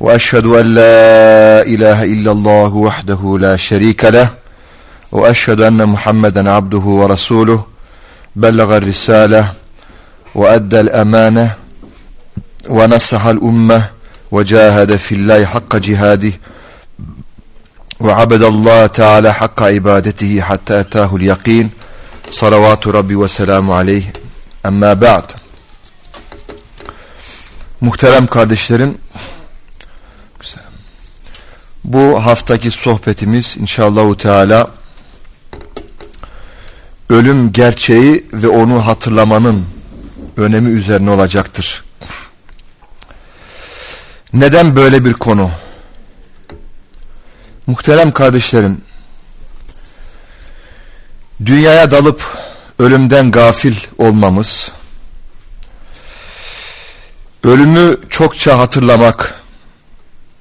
وأشهد أن لا إله إلا الله وحده لا شريك له وأشهد أن محمدا عبده ورسوله بلغ الرسالة وأدى الأمانة ونصح الأمة وجاهد في الله حق جهاده وعبد الله تعالى حق عبادته حتى أتاه اليقين. صلوات ربي وسلام عليه. أما بعد Muhterem kardeşlerim bu haftaki sohbetimiz inşallahu teala ölüm gerçeği ve onu hatırlamanın önemi üzerine olacaktır. Neden böyle bir konu? Muhterem kardeşlerim, dünyaya dalıp ölümden gafil olmamız, ölümü çokça hatırlamak,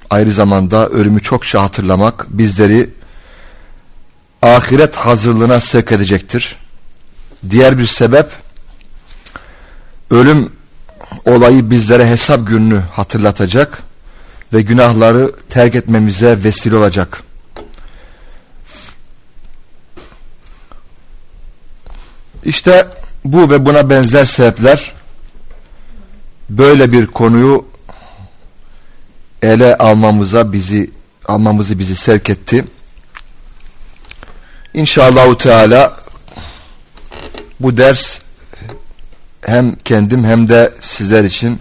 Ayrı zamanda ölümü çokça hatırlamak bizleri ahiret hazırlığına sevk edecektir. Diğer bir sebep ölüm olayı bizlere hesap gününü hatırlatacak ve günahları terk etmemize vesile olacak. İşte bu ve buna benzer sebepler böyle bir konuyu ele almamıza bizi almamızı bizi sevk etti. İnşallahu Teala bu ders hem kendim hem de sizler için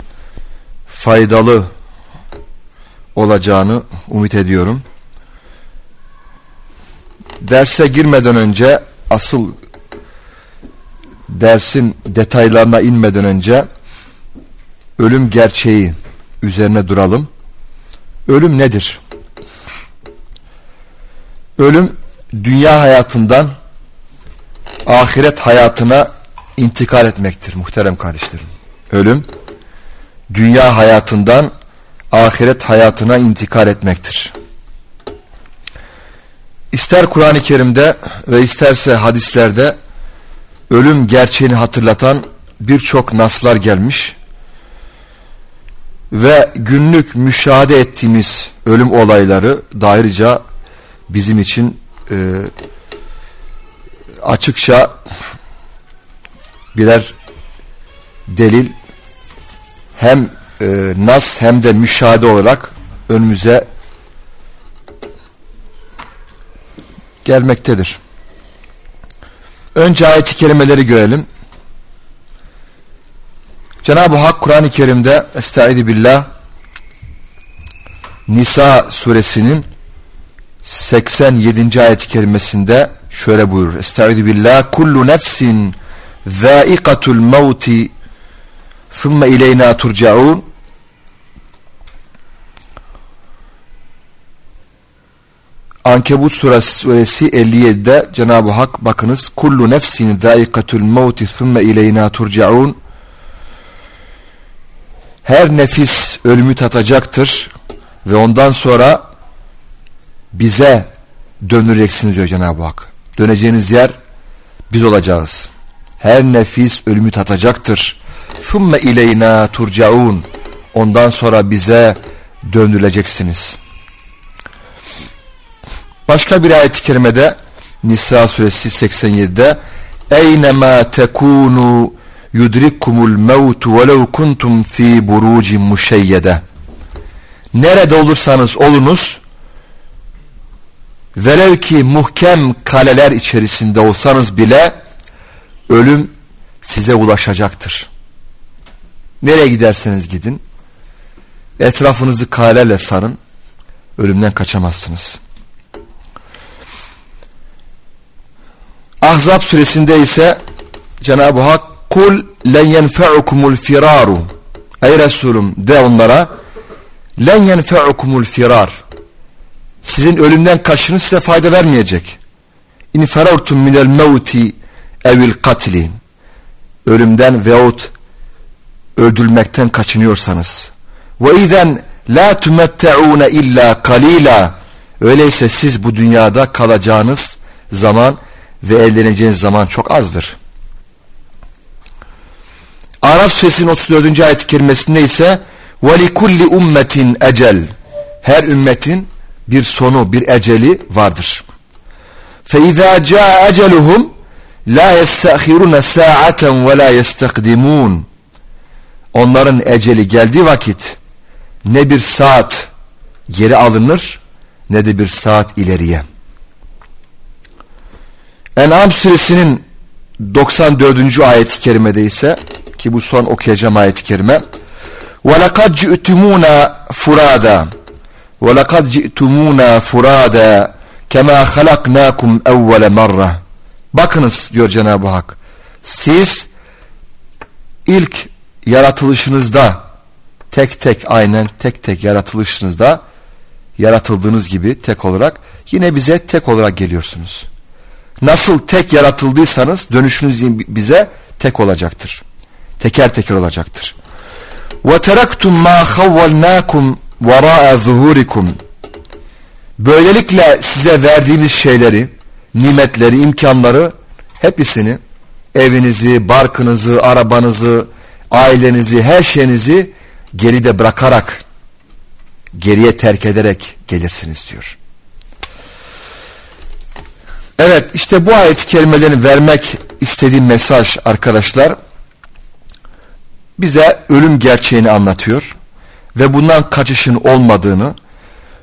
faydalı olacağını umut ediyorum. Derse girmeden önce asıl dersin detaylarına inmeden önce ölüm gerçeği üzerine duralım. Ölüm nedir? Ölüm dünya hayatından ahiret hayatına intikal etmektir muhterem kardeşlerim. Ölüm dünya hayatından ahiret hayatına intikal etmektir. İster Kur'an-ı Kerim'de ve isterse hadislerde ölüm gerçeğini hatırlatan birçok naslar gelmiş ve günlük müşahede ettiğimiz ölüm olayları da bizim için e, açıkça birer delil hem e, nas hem de müşahede olarak önümüze gelmektedir. Önce ayeti kerimeleri görelim. Cenab-ı Hak Kur'an-ı Kerim'de Estaizu billah Nisa suresinin 87. ayet-i kerimesinde şöyle buyurur. Estaizu billah kullu nefsin zâikatul mevti thumme ileyna turcaun Ankebut suresi 57'de Cenab-ı Hak bakınız kullu nefsin zâikatul mevti thumme ileyna turcaun her nefis ölümü tatacaktır ve ondan sonra bize dönüreceksiniz diyor Cenab-ı Hak. Döneceğiniz yer biz olacağız. Her nefis ölümü tatacaktır. Thumme ileyna turcaun. Ondan sonra bize döndürüleceksiniz. Başka bir ayet-i kerimede Nisa suresi 87'de Eynema tekunu yudrikkumul mevtu velev kuntum fi burucin muşeyyede. Nerede olursanız olunuz velev ki muhkem kaleler içerisinde olsanız bile ölüm size ulaşacaktır. Nereye giderseniz gidin etrafınızı kalelerle sarın ölümden kaçamazsınız. Ahzab suresinde ise Cenab-ı Hak Kul len yenfe'ukumul firaru. Ey Resulüm de onlara len yenfe'ukumul firar. Sizin ölümden kaçışınız size fayda vermeyecek. İn ferartum minel mevti evil katli. Ölümden veyahut öldürülmekten kaçınıyorsanız. Ve izen la tumette'une illa kalila. Öyleyse siz bu dünyada kalacağınız zaman ve evleneceğiniz zaman çok azdır. Araf suresinin 34. ayet-i kerimesinde ise وَلِكُلِّ ummetin ecel Her ümmetin bir sonu, bir eceli vardır. فَاِذَا جَاءَ اَجَلُهُمْ لَا يَسْتَأْخِرُونَ سَاعَةً وَلَا يَسْتَقْدِمُونَ Onların eceli geldiği vakit ne bir saat geri alınır ne de bir saat ileriye. En'am suresinin 94. ayeti kerimede ise ki bu son okuyacağım ayeti kerime وَلَقَدْ جِئْتُمُونَ فُرَادًا وَلَقَدْ جِئْتُمُونَ فُرَادًا كَمَا خَلَقْنَاكُمْ اَوَّلَ مَرَّةً Bakınız diyor Cenab-ı Hak siz ilk yaratılışınızda tek tek aynen tek tek yaratılışınızda yaratıldığınız gibi tek olarak yine bize tek olarak geliyorsunuz. Nasıl tek yaratıldıysanız dönüşünüz bize tek olacaktır. Teker teker olacaktır. وَتَرَكْتُمْ مَا خَوَّلْنَاكُمْ وَرَاءَ ظُهُورِكُمْ Böylelikle size verdiğimiz şeyleri, nimetleri, imkanları hepsini, evinizi, barkınızı, arabanızı, ailenizi, her şeyinizi geride bırakarak, geriye terk ederek gelirsiniz diyor. Evet işte bu ayet kelimelerini vermek istediğim mesaj arkadaşlar bize ölüm gerçeğini anlatıyor ve bundan kaçışın olmadığını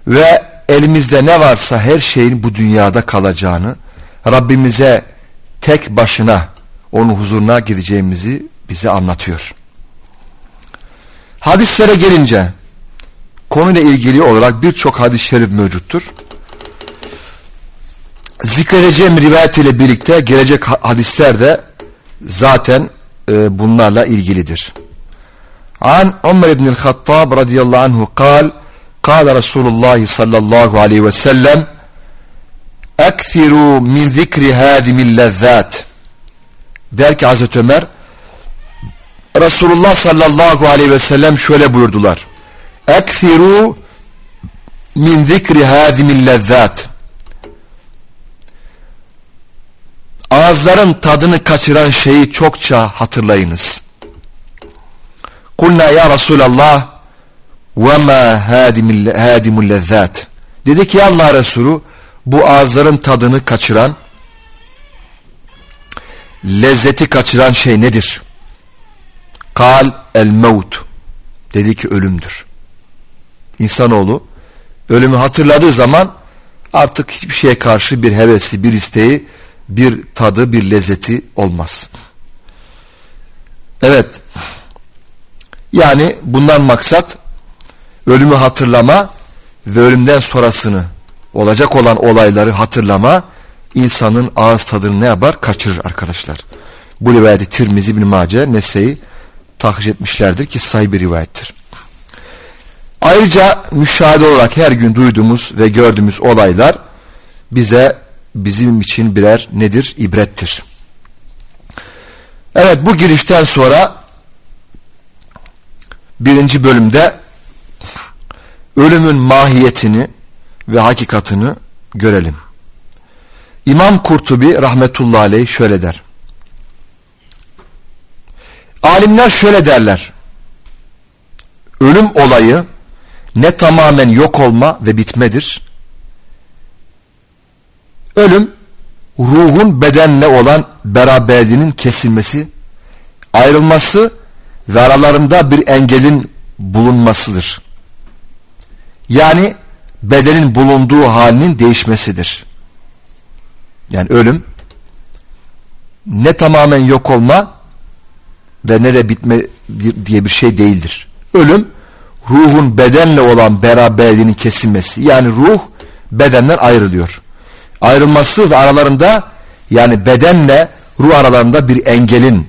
ve elimizde ne varsa her şeyin bu dünyada kalacağını Rabbimize tek başına onun huzuruna gideceğimizi bize anlatıyor. Hadislere gelince konuyla ilgili olarak birçok hadis-i şerif mevcuttur. Zikredeceğim rivayet ile birlikte gelecek hadisler de zaten e, bunlarla ilgilidir. An Ömer ibn el-Hattab radıyallahu anhu kal قال رسول الله صلى الله عليه وسلم اكثروا من ذكر هذه اللذات der ki Hazreti Ömer Resulullah sallallahu aleyhi ve sellem şöyle buyurdular اكثروا min zikri hazimil lezzat ağızların tadını kaçıran şeyi çokça hatırlayınız. Kulna ya Resulallah ve ma hadimul lezzat. Dedi ki Allah Resulü bu ağızların tadını kaçıran lezzeti kaçıran şey nedir? Kal el mevt. Dedi ki ölümdür. İnsanoğlu ölümü hatırladığı zaman artık hiçbir şeye karşı bir hevesi, bir isteği bir tadı, bir lezzeti olmaz. Evet. Yani bundan maksat ölümü hatırlama ve ölümden sonrasını olacak olan olayları hatırlama insanın ağız tadını ne yapar? Kaçırır arkadaşlar. Bu rivayeti Tirmizi bin Mace Nese'yi tahriş etmişlerdir ki sahih bir rivayettir. Ayrıca müşahede olarak her gün duyduğumuz ve gördüğümüz olaylar bize bizim için birer nedir? İbrettir. Evet bu girişten sonra birinci bölümde ölümün mahiyetini ve hakikatını görelim. İmam Kurtubi rahmetullahi aleyh şöyle der. Alimler şöyle derler. Ölüm olayı ne tamamen yok olma ve bitmedir Ölüm ruhun bedenle olan beraberliğinin kesilmesi, ayrılması ve aralarında bir engelin bulunmasıdır. Yani bedenin bulunduğu halinin değişmesidir. Yani ölüm ne tamamen yok olma ve ne de bitme diye bir şey değildir. Ölüm ruhun bedenle olan beraberliğinin kesilmesi. Yani ruh bedenden ayrılıyor ayrılması ve aralarında yani bedenle ruh aralarında bir engelin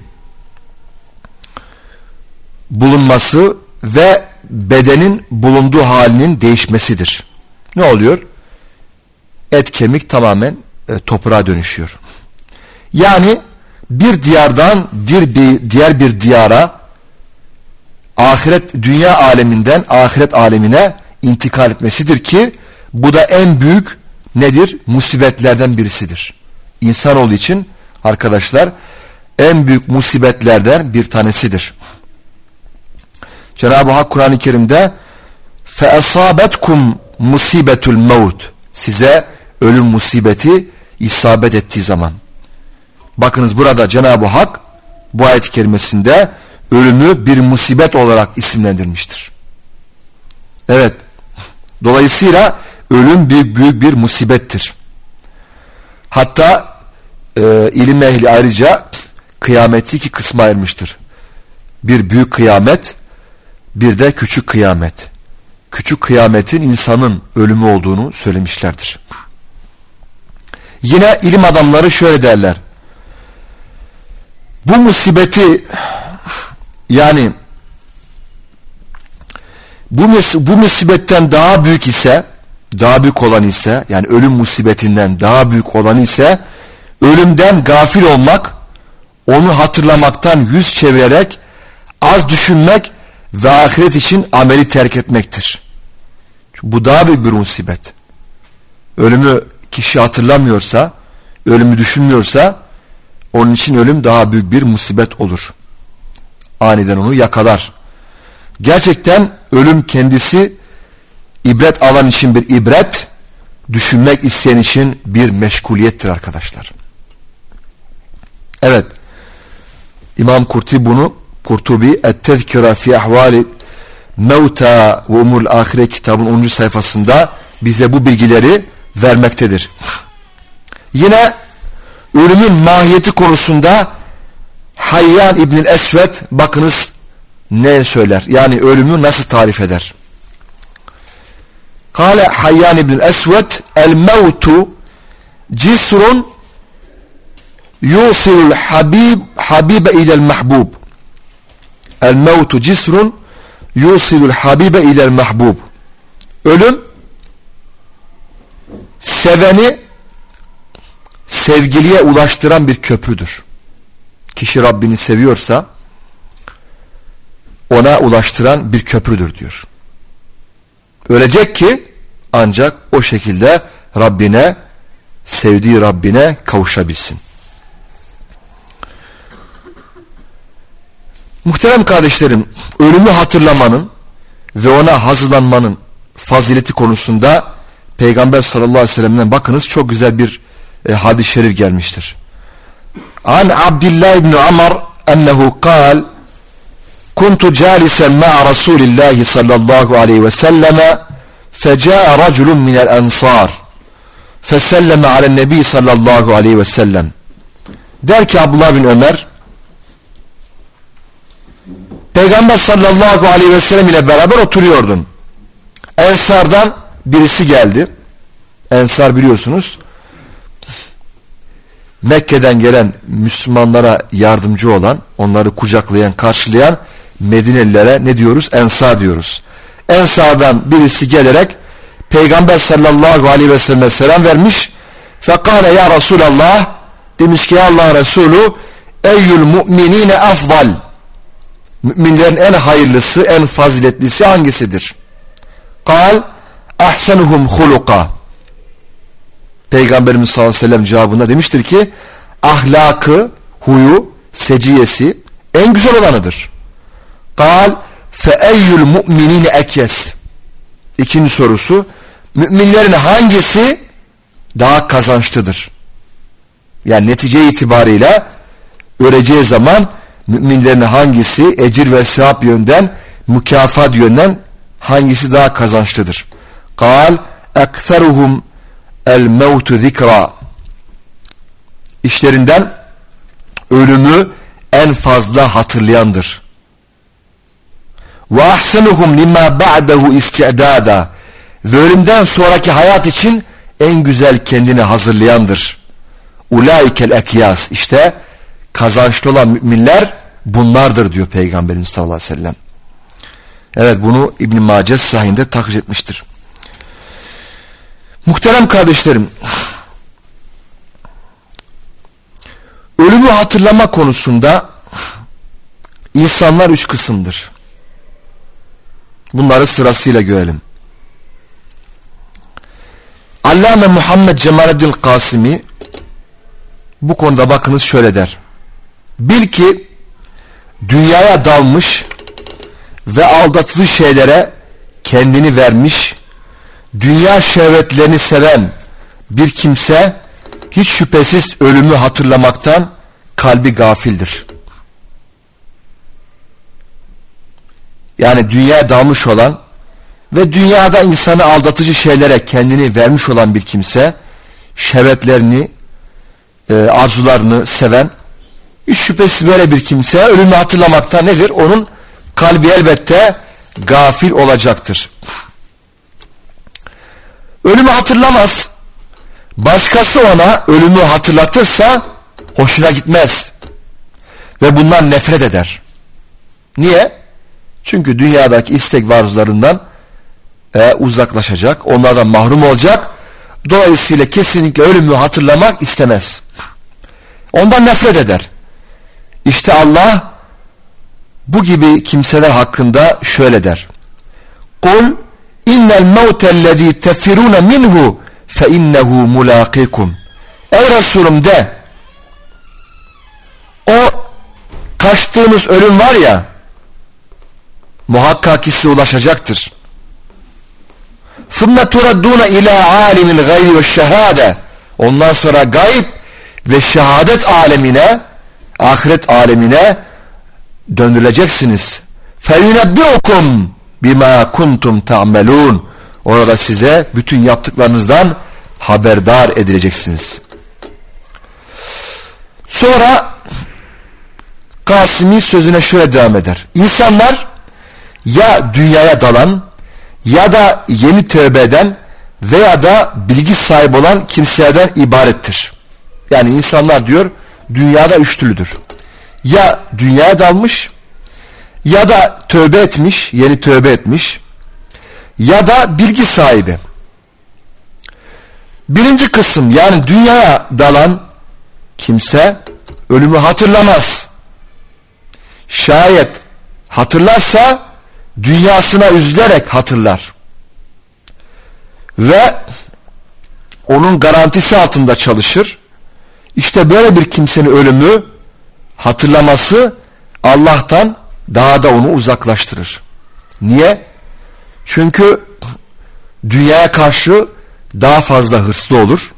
bulunması ve bedenin bulunduğu halinin değişmesidir. Ne oluyor? et kemik tamamen e, toprağa dönüşüyor. Yani bir diyardan bir, diğer bir diyara ahiret dünya aleminden ahiret alemine intikal etmesidir ki bu da en büyük nedir? Musibetlerden birisidir. İnsanoğlu için arkadaşlar en büyük musibetlerden bir tanesidir. Cenab-ı Hak Kur'an-ı Kerim'de فَاَصَابَتْكُمْ musibetul mevt size ölüm musibeti isabet ettiği zaman. Bakınız burada Cenab-ı Hak bu ayet-i kerimesinde ölümü bir musibet olarak isimlendirmiştir. Evet. Dolayısıyla ölüm büyük büyük bir musibettir. Hatta e, ilim ehli ayrıca kıyameti iki kısma ayırmıştır. Bir büyük kıyamet, bir de küçük kıyamet. Küçük kıyametin insanın ölümü olduğunu söylemişlerdir. Yine ilim adamları şöyle derler. Bu musibeti yani bu, bu musibetten daha büyük ise daha büyük olan ise yani ölüm musibetinden daha büyük olan ise ölümden gafil olmak onu hatırlamaktan yüz çevirerek az düşünmek ve ahiret için ameli terk etmektir. Bu daha büyük bir musibet. Ölümü kişi hatırlamıyorsa, ölümü düşünmüyorsa onun için ölüm daha büyük bir musibet olur. Aniden onu yakalar. Gerçekten ölüm kendisi ibret alan için bir ibret, düşünmek isteyen için bir meşguliyettir arkadaşlar. Evet. İmam Kurtubi bunu Kurtubi Et-Tezkira fi ahvali Mevta ve Umurul Ahire kitabın 10. sayfasında bize bu bilgileri vermektedir. Yine ölümün mahiyeti konusunda Hayyan İbnül Esved bakınız ne söyler? Yani ölümü nasıl tarif eder? Kale Hayyan İbnül Esved el mevtu cisrun yusilul habib habibe ilel mahbub el mevtu cisrun yusilul habibe ilel mahbub ölüm seveni sevgiliye ulaştıran bir köprüdür. Kişi Rabbini seviyorsa ona ulaştıran bir köprüdür diyor. Ölecek ki ancak o şekilde Rabbine sevdiği Rabbine kavuşabilsin. Muhterem kardeşlerim, ölümü hatırlamanın ve ona hazırlanmanın fazileti konusunda Peygamber sallallahu aleyhi ve sellem'den bakınız çok güzel bir e, hadis-i şerif gelmiştir. An Abdullah ibn Amr ennehu kal Kuntu calisen ma'a Resulillahi sallallahu aleyhi ve selleme feca'a raculun minel ensar feselleme alen nebi sallallahu aleyhi ve sellem der ki Abdullah bin Ömer Peygamber sallallahu aleyhi ve sellem ile beraber oturuyordum. Ensardan birisi geldi. Ensar biliyorsunuz Mekke'den gelen Müslümanlara yardımcı olan, onları kucaklayan, karşılayan Medinelilere ne diyoruz? Ensar diyoruz. Ensardan birisi gelerek Peygamber sallallahu aleyhi ve selleme selam vermiş. Fekale ya Resulallah demiş ki Allah Resulü eyyül mu'minine afdal müminlerin en hayırlısı, en faziletlisi hangisidir? Kal ahsenuhum huluka Peygamberimiz sallallahu aleyhi ve sellem cevabında demiştir ki ahlakı, huyu, seciyesi en güzel olanıdır. Kal fe eyyül mu'minine ekyes İkinci sorusu müminlerin hangisi daha kazançlıdır? Yani netice itibariyle öleceği zaman müminlerin hangisi ecir ve sevap yönden mükafat yönden hangisi daha kazançlıdır? Kal ekseruhum el mevtu zikra işlerinden ölümü en fazla hatırlayandır. Ve ahsenuhum lima ba'dehu isti'dada ve ölümden sonraki hayat için en güzel kendini hazırlayandır. Ulaikel ekyas işte kazançlı olan müminler bunlardır diyor Peygamberimiz sallallahu aleyhi ve sellem. Evet bunu İbn-i Mace sahinde takrit etmiştir. Muhterem kardeşlerim, ölümü hatırlama konusunda insanlar üç kısımdır. Bunları sırasıyla görelim. Allame Muhammed Cemalettin Kasimi bu konuda bakınız şöyle der. Bil ki dünyaya dalmış ve aldatıcı şeylere kendini vermiş, dünya şehvetlerini seven bir kimse hiç şüphesiz ölümü hatırlamaktan kalbi gafildir. Yani dünyaya dalmış olan ve dünyada insanı aldatıcı şeylere kendini vermiş olan bir kimse şehvetlerini, e, arzularını seven hiç şüphesiz böyle bir kimse ölümü hatırlamakta nedir? Onun kalbi elbette gafil olacaktır. Ölümü hatırlamaz. Başkası ona ölümü hatırlatırsa hoşuna gitmez. Ve bundan nefret eder. Niye? Çünkü dünyadaki istek ve arzularından e, uzaklaşacak. Onlardan mahrum olacak. Dolayısıyla kesinlikle ölümü hatırlamak istemez. Ondan nefret eder. İşte Allah bu gibi kimseler hakkında şöyle der. Kul innel mevtellezî tefirûne minhu fe innehu mulâkikum. Ey Resulüm de o kaçtığınız ölüm var ya muhakkak ki size ulaşacaktır. ثُمَّ تُرَدُّونَ اِلَى عَالِمِ الْغَيْبِ وَالشَّهَادَةِ Ondan sonra gayb ve şehadet alemine, ahiret alemine döndürüleceksiniz. فَيُنَبِّعُكُمْ bima kuntum ta'melun. Orada size bütün yaptıklarınızdan haberdar edileceksiniz. Sonra Kasimi sözüne şöyle devam eder. İnsanlar ya dünyaya dalan ya da yeni tövbe eden veya da bilgi sahibi olan kimselerden ibarettir. Yani insanlar diyor dünyada üçlüdür. Ya dünyaya dalmış ya da tövbe etmiş, yeni tövbe etmiş ya da bilgi sahibi. Birinci kısım yani dünyaya dalan kimse ölümü hatırlamaz. Şayet hatırlarsa dünyasına üzülerek hatırlar. Ve onun garantisi altında çalışır. İşte böyle bir kimsenin ölümü hatırlaması Allah'tan daha da onu uzaklaştırır. Niye? Çünkü dünyaya karşı daha fazla hırslı olur.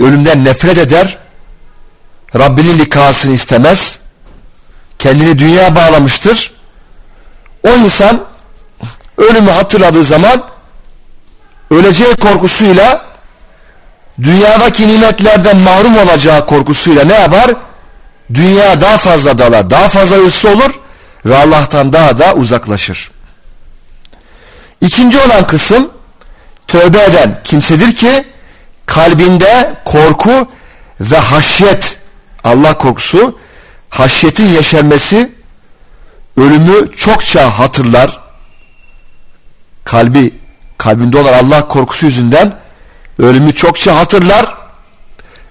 Ölümden nefret eder. Rabbinin likasını istemez. Kendini dünyaya bağlamıştır. O insan ölümü hatırladığı zaman öleceği korkusuyla dünyadaki nimetlerden mahrum olacağı korkusuyla ne yapar? Dünya daha fazla dalar, daha fazla hırsı olur ve Allah'tan daha da uzaklaşır. İkinci olan kısım tövbe eden kimsedir ki kalbinde korku ve haşyet Allah korkusu haşyetin yeşermesi ölümü çokça hatırlar kalbi kalbinde olan Allah korkusu yüzünden ölümü çokça hatırlar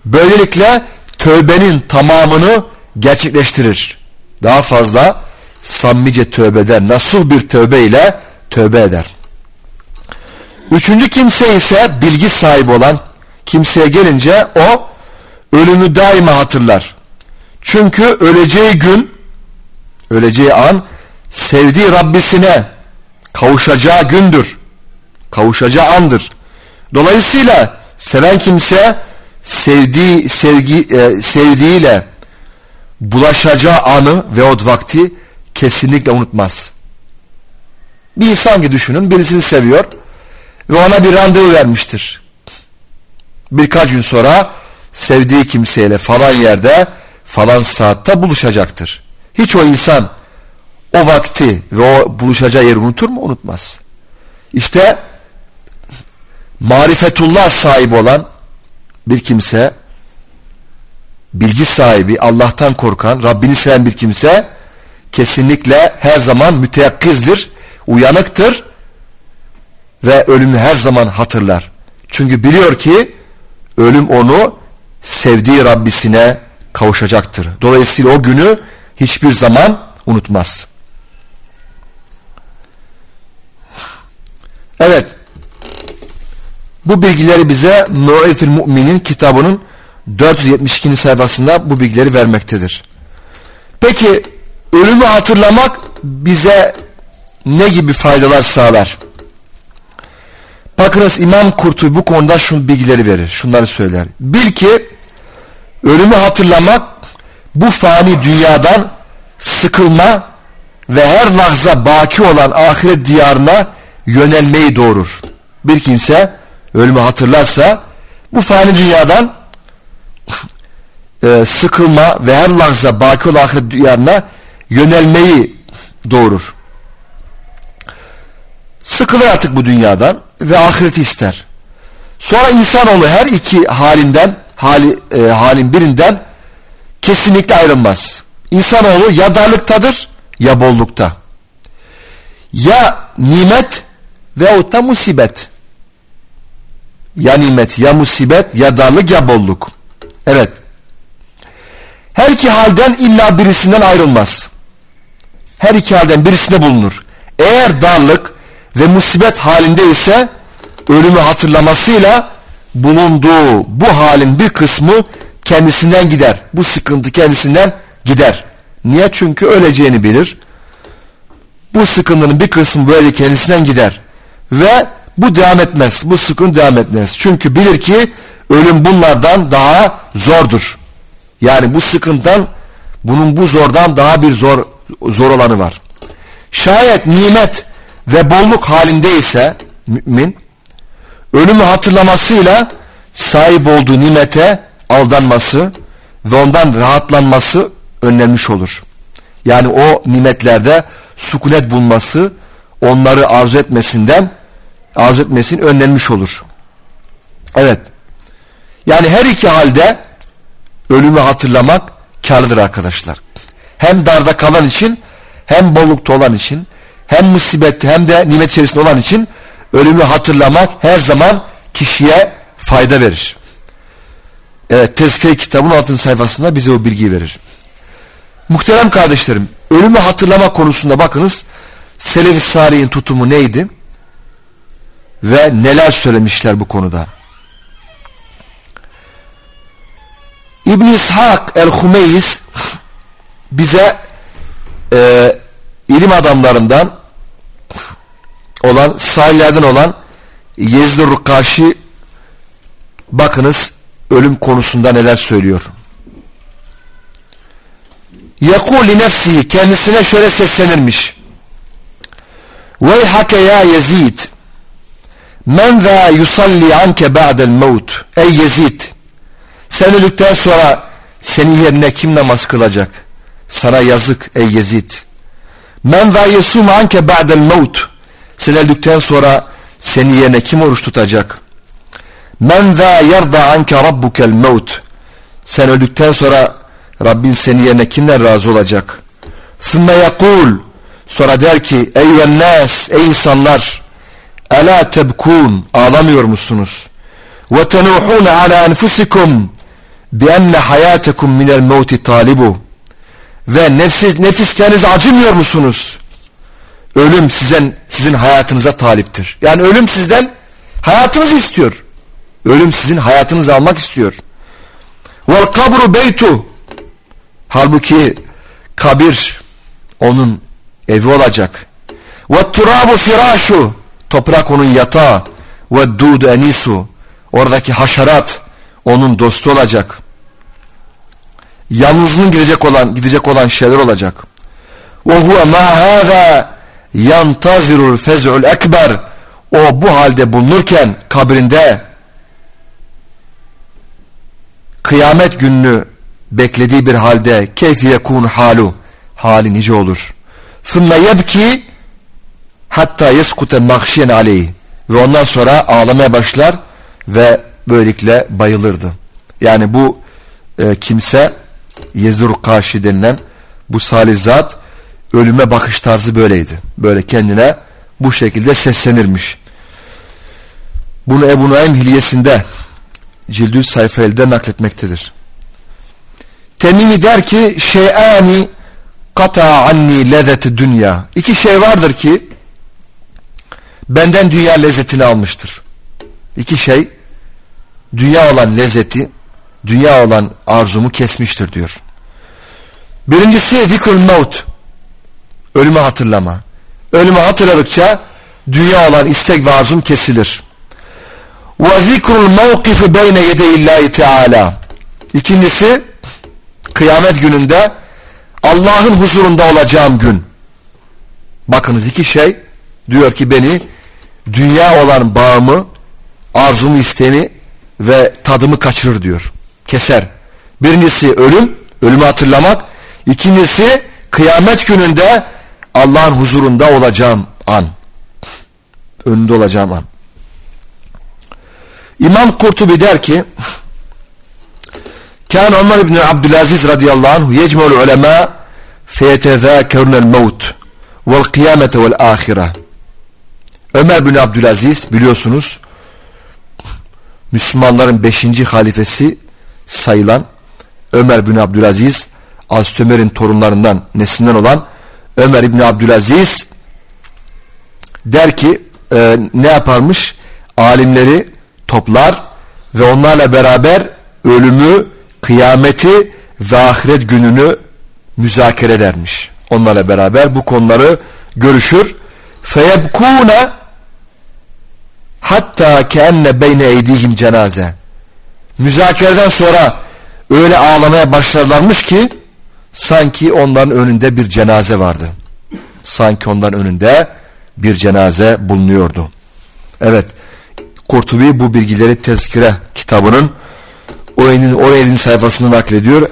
böylelikle tövbenin tamamını gerçekleştirir daha fazla samimice tövbe eder nasuh bir tövbe ile tövbe eder Üçüncü kimse ise bilgi sahibi olan kimseye gelince o ölümü daima hatırlar. Çünkü öleceği gün, öleceği an sevdiği Rabbisine kavuşacağı gündür. Kavuşacağı andır. Dolayısıyla seven kimse sevdiği sevgi e, sevdiğiyle bulaşacağı anı ve o vakti kesinlikle unutmaz. Bir insan gibi düşünün birisini seviyor ve ona bir randevu vermiştir. Birkaç gün sonra sevdiği kimseyle falan yerde falan saatte buluşacaktır. Hiç o insan o vakti ve o buluşacağı yeri unutur mu? Unutmaz. İşte marifetullah sahibi olan bir kimse bilgi sahibi, Allah'tan korkan, Rabbini seven bir kimse kesinlikle her zaman müteyakkizdir, uyanıktır ve ölümü her zaman hatırlar. Çünkü biliyor ki ölüm onu sevdiği Rabbisine kavuşacaktır. Dolayısıyla o günü hiçbir zaman unutmaz. Evet. Bu bilgileri bize Mu'ayetül Mu'minin kitabının 472. sayfasında bu bilgileri vermektedir. Peki ölümü hatırlamak bize ne gibi faydalar sağlar? Bakınız İmam Kurtubi bu konuda şu bilgileri verir. Şunları söyler. Bil ki ölümü hatırlamak bu fani dünyadan sıkılma ve her lahza baki olan ahiret diyarına yönelmeyi doğurur. Bir kimse ölümü hatırlarsa bu fani dünyadan e, sıkılma ve her lahza baki olan ahiret diyarına yönelmeyi doğurur. Sıkılır artık bu dünyadan ve ahireti ister. Sonra insanoğlu her iki halinden hali, e, halin birinden kesinlikle ayrılmaz. İnsanoğlu ya darlıktadır ya bollukta. Ya nimet ve da musibet. Ya nimet ya musibet ya darlık ya bolluk. Evet. Her iki halden illa birisinden ayrılmaz. Her iki halden birisinde bulunur. Eğer darlık ve musibet halinde ise ölümü hatırlamasıyla bulunduğu bu halin bir kısmı kendisinden gider. Bu sıkıntı kendisinden gider. Niye? Çünkü öleceğini bilir. Bu sıkıntının bir kısmı böyle kendisinden gider. Ve bu devam etmez. Bu sıkıntı devam etmez. Çünkü bilir ki ölüm bunlardan daha zordur. Yani bu sıkıntıdan bunun bu zordan daha bir zor zor olanı var. Şayet nimet ve bolluk halinde ise mümin ölümü hatırlamasıyla sahip olduğu nimete aldanması ve ondan rahatlanması önlenmiş olur. Yani o nimetlerde sukunet bulması onları arzu etmesinden arzu etmesinin önlenmiş olur. Evet. Yani her iki halde ölümü hatırlamak karlıdır arkadaşlar. Hem darda kalan için hem bollukta olan için hem musibette hem de nimet içerisinde olan için ölümü hatırlamak her zaman kişiye fayda verir. Evet tezkere kitabın altın sayfasında bize o bilgiyi verir. Muhterem kardeşlerim ölümü hatırlama konusunda bakınız Selefi Salih'in tutumu neydi? Ve neler söylemişler bu konuda? İbn İshak el-Humeyz bize e, ilim adamlarından olan, sahillerden olan Yezid Rukaşi bakınız ölüm konusunda neler söylüyor. Yakul nefsihi kendisine şöyle seslenirmiş. Veyhake ya Yezid men za yusalli anke ba'del mevt ey Yezid sen öldükten sonra senin yerine kim namaz kılacak? Sana yazık ey Yezid. Men za yesum anke ba'del mevt sen öldükten sonra senin yerine kim oruç tutacak? Men za yarda anke rabbukel mevt sen öldükten sonra Rabbin senin yerine kimler razı olacak? Sümme yakul sonra der ki eyvel nas ey insanlar Ela tebkun ağlamıyor musunuz? Ve tenuhun ala enfusikum bi enne hayatekum minel mevti talibu ve nefsiz, nefisleriniz acımıyor musunuz? Ölüm sizin, sizin hayatınıza taliptir. Yani ölüm sizden hayatınızı istiyor. Ölüm sizin hayatınızı almak istiyor. Vel kabru beytu halbuki kabir onun evi olacak. Ve turabu firashu toprak onun yatağı. Ve dud enisu oradaki haşerat onun dostu olacak. Yalnızlığın gidecek olan gidecek olan şeyler olacak. Ve huve ma hâzâ yantazirul fez'ul ekber o bu halde bulunurken kabrinde kıyamet gününü beklediği bir halde keyfi yekun halu hali nice olur. Sümme yebki hatta yeskute makşiyen aleyhi ve ondan sonra ağlamaya başlar ve böylelikle bayılırdı. Yani bu e, kimse Yezur Kaşi denilen bu salih zat ölüme bakış tarzı böyleydi. Böyle kendine bu şekilde seslenirmiş. Bunu Ebu Naim Hilyesinde cildü sayfa elde nakletmektedir. Temimi der ki şeyani kata anni lezzeti dünya. İki şey vardır ki benden dünya lezzetini almıştır. İki şey dünya olan lezzeti, dünya olan arzumu kesmiştir diyor. Birincisi zikrul mevt. Ölümü hatırlama. Ölümü hatırladıkça dünya olan istek ve arzum kesilir. Ve zikrul mevkifi beyne yedeyillahi teala. İkincisi kıyamet gününde Allah'ın huzurunda olacağım gün. Bakınız iki şey diyor ki beni dünya olan bağımı, arzumu, isteğimi ve tadımı kaçırır diyor. Keser. Birincisi ölüm, ölümü hatırlamak. İkincisi kıyamet gününde Allah'ın huzurunda olacağım an. Önünde olacağım an. İmam Kurtubi der ki Kan Ömer İbni Abdülaziz radıyallahu anh yecmul ulema feyetezâkerunel mevt vel kıyamete vel ahireh Ömer bin Abdülaziz biliyorsunuz Müslümanların beşinci halifesi sayılan Ömer bin Abdülaziz Hazreti Ömer'in torunlarından neslinden olan Ömer bin Abdülaziz der ki e, ne yaparmış? Alimleri toplar ve onlarla beraber ölümü, kıyameti ve ahiret gününü müzakere edermiş. Onlarla beraber bu konuları görüşür. Feyebkûne hatta keenne beyne eydihim cenaze. Müzakereden sonra öyle ağlamaya başlarlarmış ki sanki onların önünde bir cenaze vardı. Sanki onların önünde bir cenaze bulunuyordu. Evet. Kurtubi bu bilgileri tezkire kitabının o elin, o elin sayfasını naklediyor.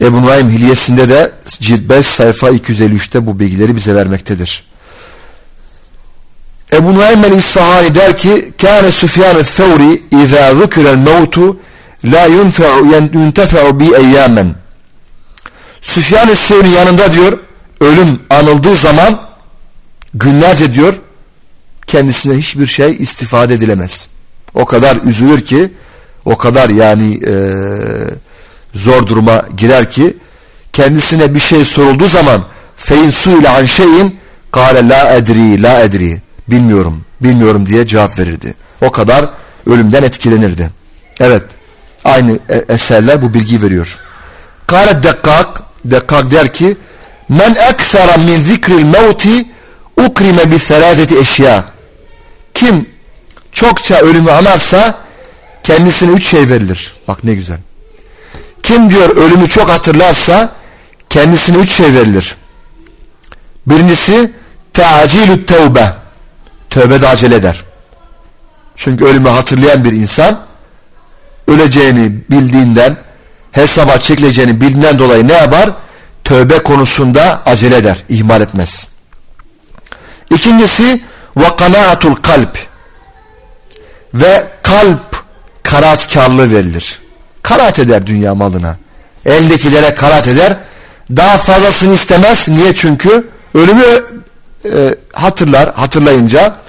Ebu Nuaym Hilyesinde de cilt 5 sayfa 253'te bu bilgileri bize vermektedir. Ebu Nuaym el-İsfahani der ki Kâne Süfyan-ı Thawri izâ zükürel mevtu la yuntefe'u bi eyyâmen Süfyan-ı Thawri yanında diyor ölüm anıldığı zaman günlerce diyor kendisine hiçbir şey istifade edilemez. O kadar üzülür ki o kadar yani e, zor duruma girer ki kendisine bir şey sorulduğu zaman fein suyla an şeyin kâle la edri la edri bilmiyorum bilmiyorum diye cevap verirdi. O kadar ölümden etkilenirdi. Evet aynı e, eserler bu bilgi veriyor. Kâle dekkak dekkak der ki men eksera min zikril mevti ukrime bi selazeti eşya kim çokça ölümü anarsa kendisine üç şey verilir. Bak ne güzel. Kim diyor ölümü çok hatırlarsa kendisine üç şey verilir. Birincisi teacilü tevbe. Tövbe acele eder. Çünkü ölümü hatırlayan bir insan öleceğini bildiğinden hesaba çekileceğini bildiğinden dolayı ne yapar? Tövbe konusunda acele eder, ihmal etmez. İkincisi ve kanaatul kalp ve kalp karaatkarlığı verilir. Karaat eder dünya malına. Eldekilere karaat eder. Daha fazlasını istemez. Niye? Çünkü ölümü e, hatırlar. Hatırlayınca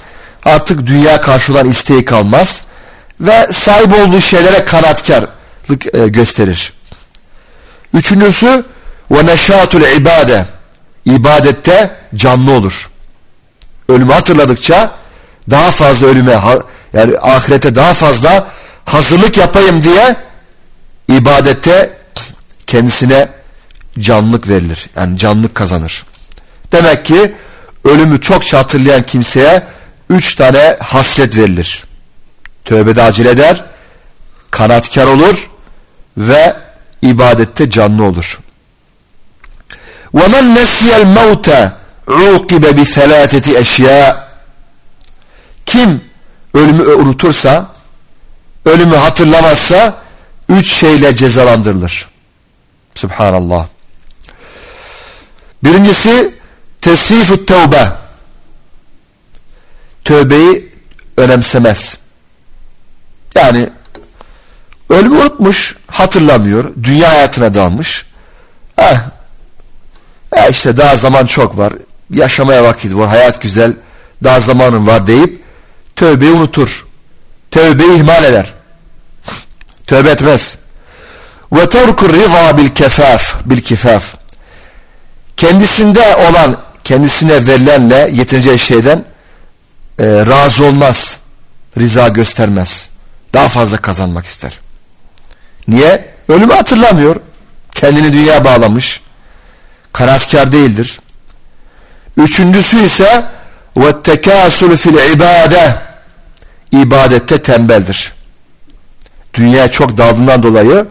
artık dünya karşı olan isteği kalmaz. Ve sahip olduğu şeylere kanaatkarlık e, gösterir. Üçüncüsü ve neşatul ibade. İbadette canlı olur ölümü hatırladıkça daha fazla ölüme yani ahirete daha fazla hazırlık yapayım diye ibadette kendisine canlılık verilir. Yani canlılık kazanır. Demek ki ölümü çokça hatırlayan kimseye üç tane haslet verilir. Tövbede acele eder, kanatkar olur ve ibadette canlı olur. وَمَنْ نَسْيَ الْمَوْتَ uqibe bi selateti eşya kim ölümü unutursa ölümü hatırlamazsa üç şeyle cezalandırılır. Subhanallah. Birincisi tesrifü tevbe. Tövbeyi önemsemez. Yani ölümü unutmuş, hatırlamıyor, dünya hayatına dalmış. Eh, eh işte daha zaman çok var yaşamaya vakit var, hayat güzel, daha zamanım var deyip tövbeyi unutur. Tövbeyi ihmal eder. Tövbe etmez. Ve terkur rıza bil kefaf bil kifaf. Kendisinde olan kendisine verilenle yetineceği şeyden e, razı olmaz. Rıza göstermez. Daha fazla kazanmak ister. Niye? Ölümü hatırlamıyor. Kendini dünya bağlamış. Kanaatkar değildir. Üçüncüsü ise tekasül fil ibade ibadette tembeldir. Dünya çok daldığından dolayı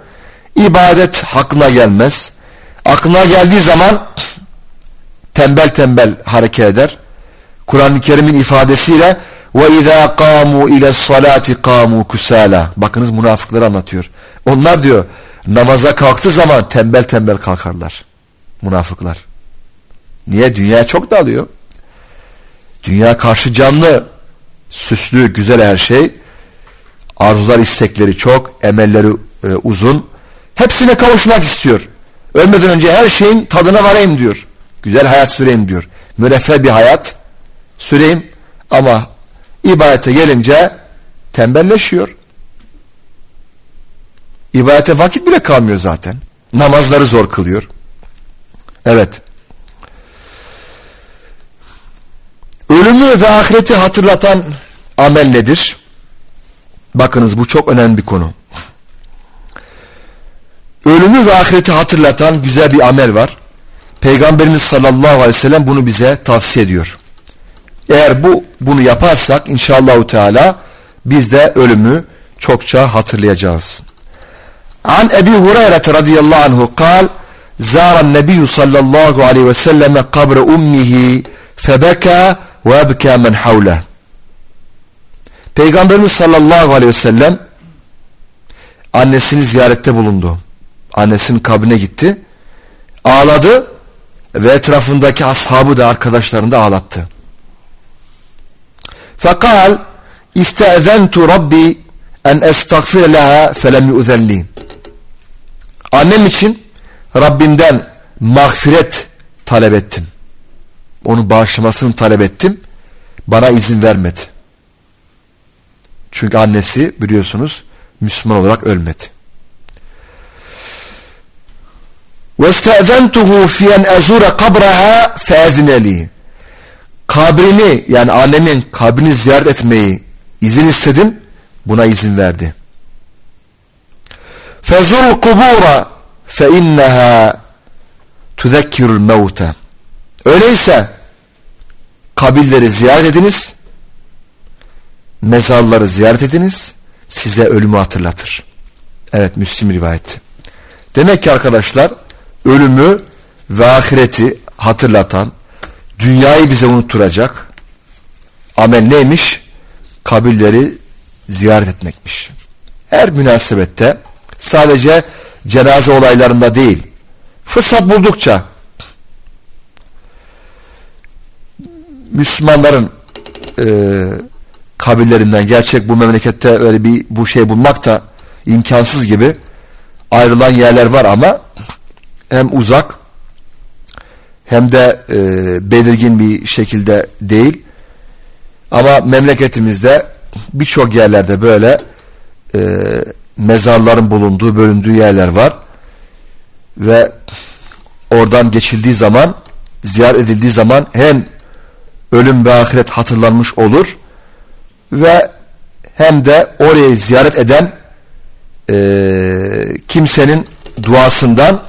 ibadet hakkına gelmez. Aklına geldiği zaman tembel tembel hareket eder. Kur'an-ı Kerim'in ifadesiyle ve izâ kâmû ile salati kâmû kusâlâ. Bakınız münafıkları anlatıyor. Onlar diyor namaza kalktığı zaman tembel tembel kalkarlar. Münafıklar. Niye? Dünya çok dalıyor. Dünya karşı canlı, süslü, güzel her şey. Arzular, istekleri çok, emelleri e, uzun. Hepsine kavuşmak istiyor. Ölmeden önce her şeyin tadına varayım diyor. Güzel hayat süreyim diyor. Müreffeh bir hayat süreyim ama ibadete gelince tembelleşiyor. İbadete vakit bile kalmıyor zaten. Namazları zor kılıyor. Evet. Ölümü ve ahireti hatırlatan amel nedir? Bakınız bu çok önemli bir konu. Ölümü ve ahireti hatırlatan güzel bir amel var. Peygamberimiz sallallahu aleyhi ve sellem bunu bize tavsiye ediyor. Eğer bu bunu yaparsak inşallah Teala biz de ölümü çokça hatırlayacağız. An Ebi Hureyre radıyallahu anhu kal Zara Nebi sallallahu aleyhi ve selleme kabre ummihi febeka ve ebka men havle. Peygamberimiz sallallahu aleyhi ve sellem annesini ziyarette bulundu. Annesinin kabrine gitti. Ağladı ve etrafındaki ashabı da arkadaşlarını da ağlattı. Fekal istezentu Rabbi en estagfir leha felem yu'zelli. Annem için Rabbimden mağfiret talep ettim. Onu bağışlamasını talep ettim. Bana izin vermedi. Çünkü annesi biliyorsunuz Müslüman olarak ölmedi. وَاسْتَأْذَنْتُهُ فِي اَنْ اَزُورَ قَبْرَهَا فَاَذْنَ لِي kabrini yani annemin kabrini ziyaret etmeyi izin istedim. Buna izin verdi. Fezul kubura fe inneha tuzekkirul mevte. Öyleyse kabirleri ziyaret ediniz. Mezarları ziyaret ediniz. Size ölümü hatırlatır. Evet Müslim rivayeti. Demek ki arkadaşlar ölümü ve ahireti hatırlatan, dünyayı bize unutturacak amel neymiş? Kabirleri ziyaret etmekmiş. Her münasebette sadece cenaze olaylarında değil, fırsat buldukça Müslümanların e, kabirlerinden gerçek bu memlekette öyle bir bu şey bulmak da imkansız gibi ayrılan yerler var ama hem uzak hem de e, belirgin bir şekilde değil. Ama memleketimizde birçok yerlerde böyle e, mezarların bulunduğu bölündüğü yerler var. Ve oradan geçildiği zaman ziyaret edildiği zaman hem ölüm ve ahiret hatırlanmış olur ve hem de orayı ziyaret eden e, kimsenin duasından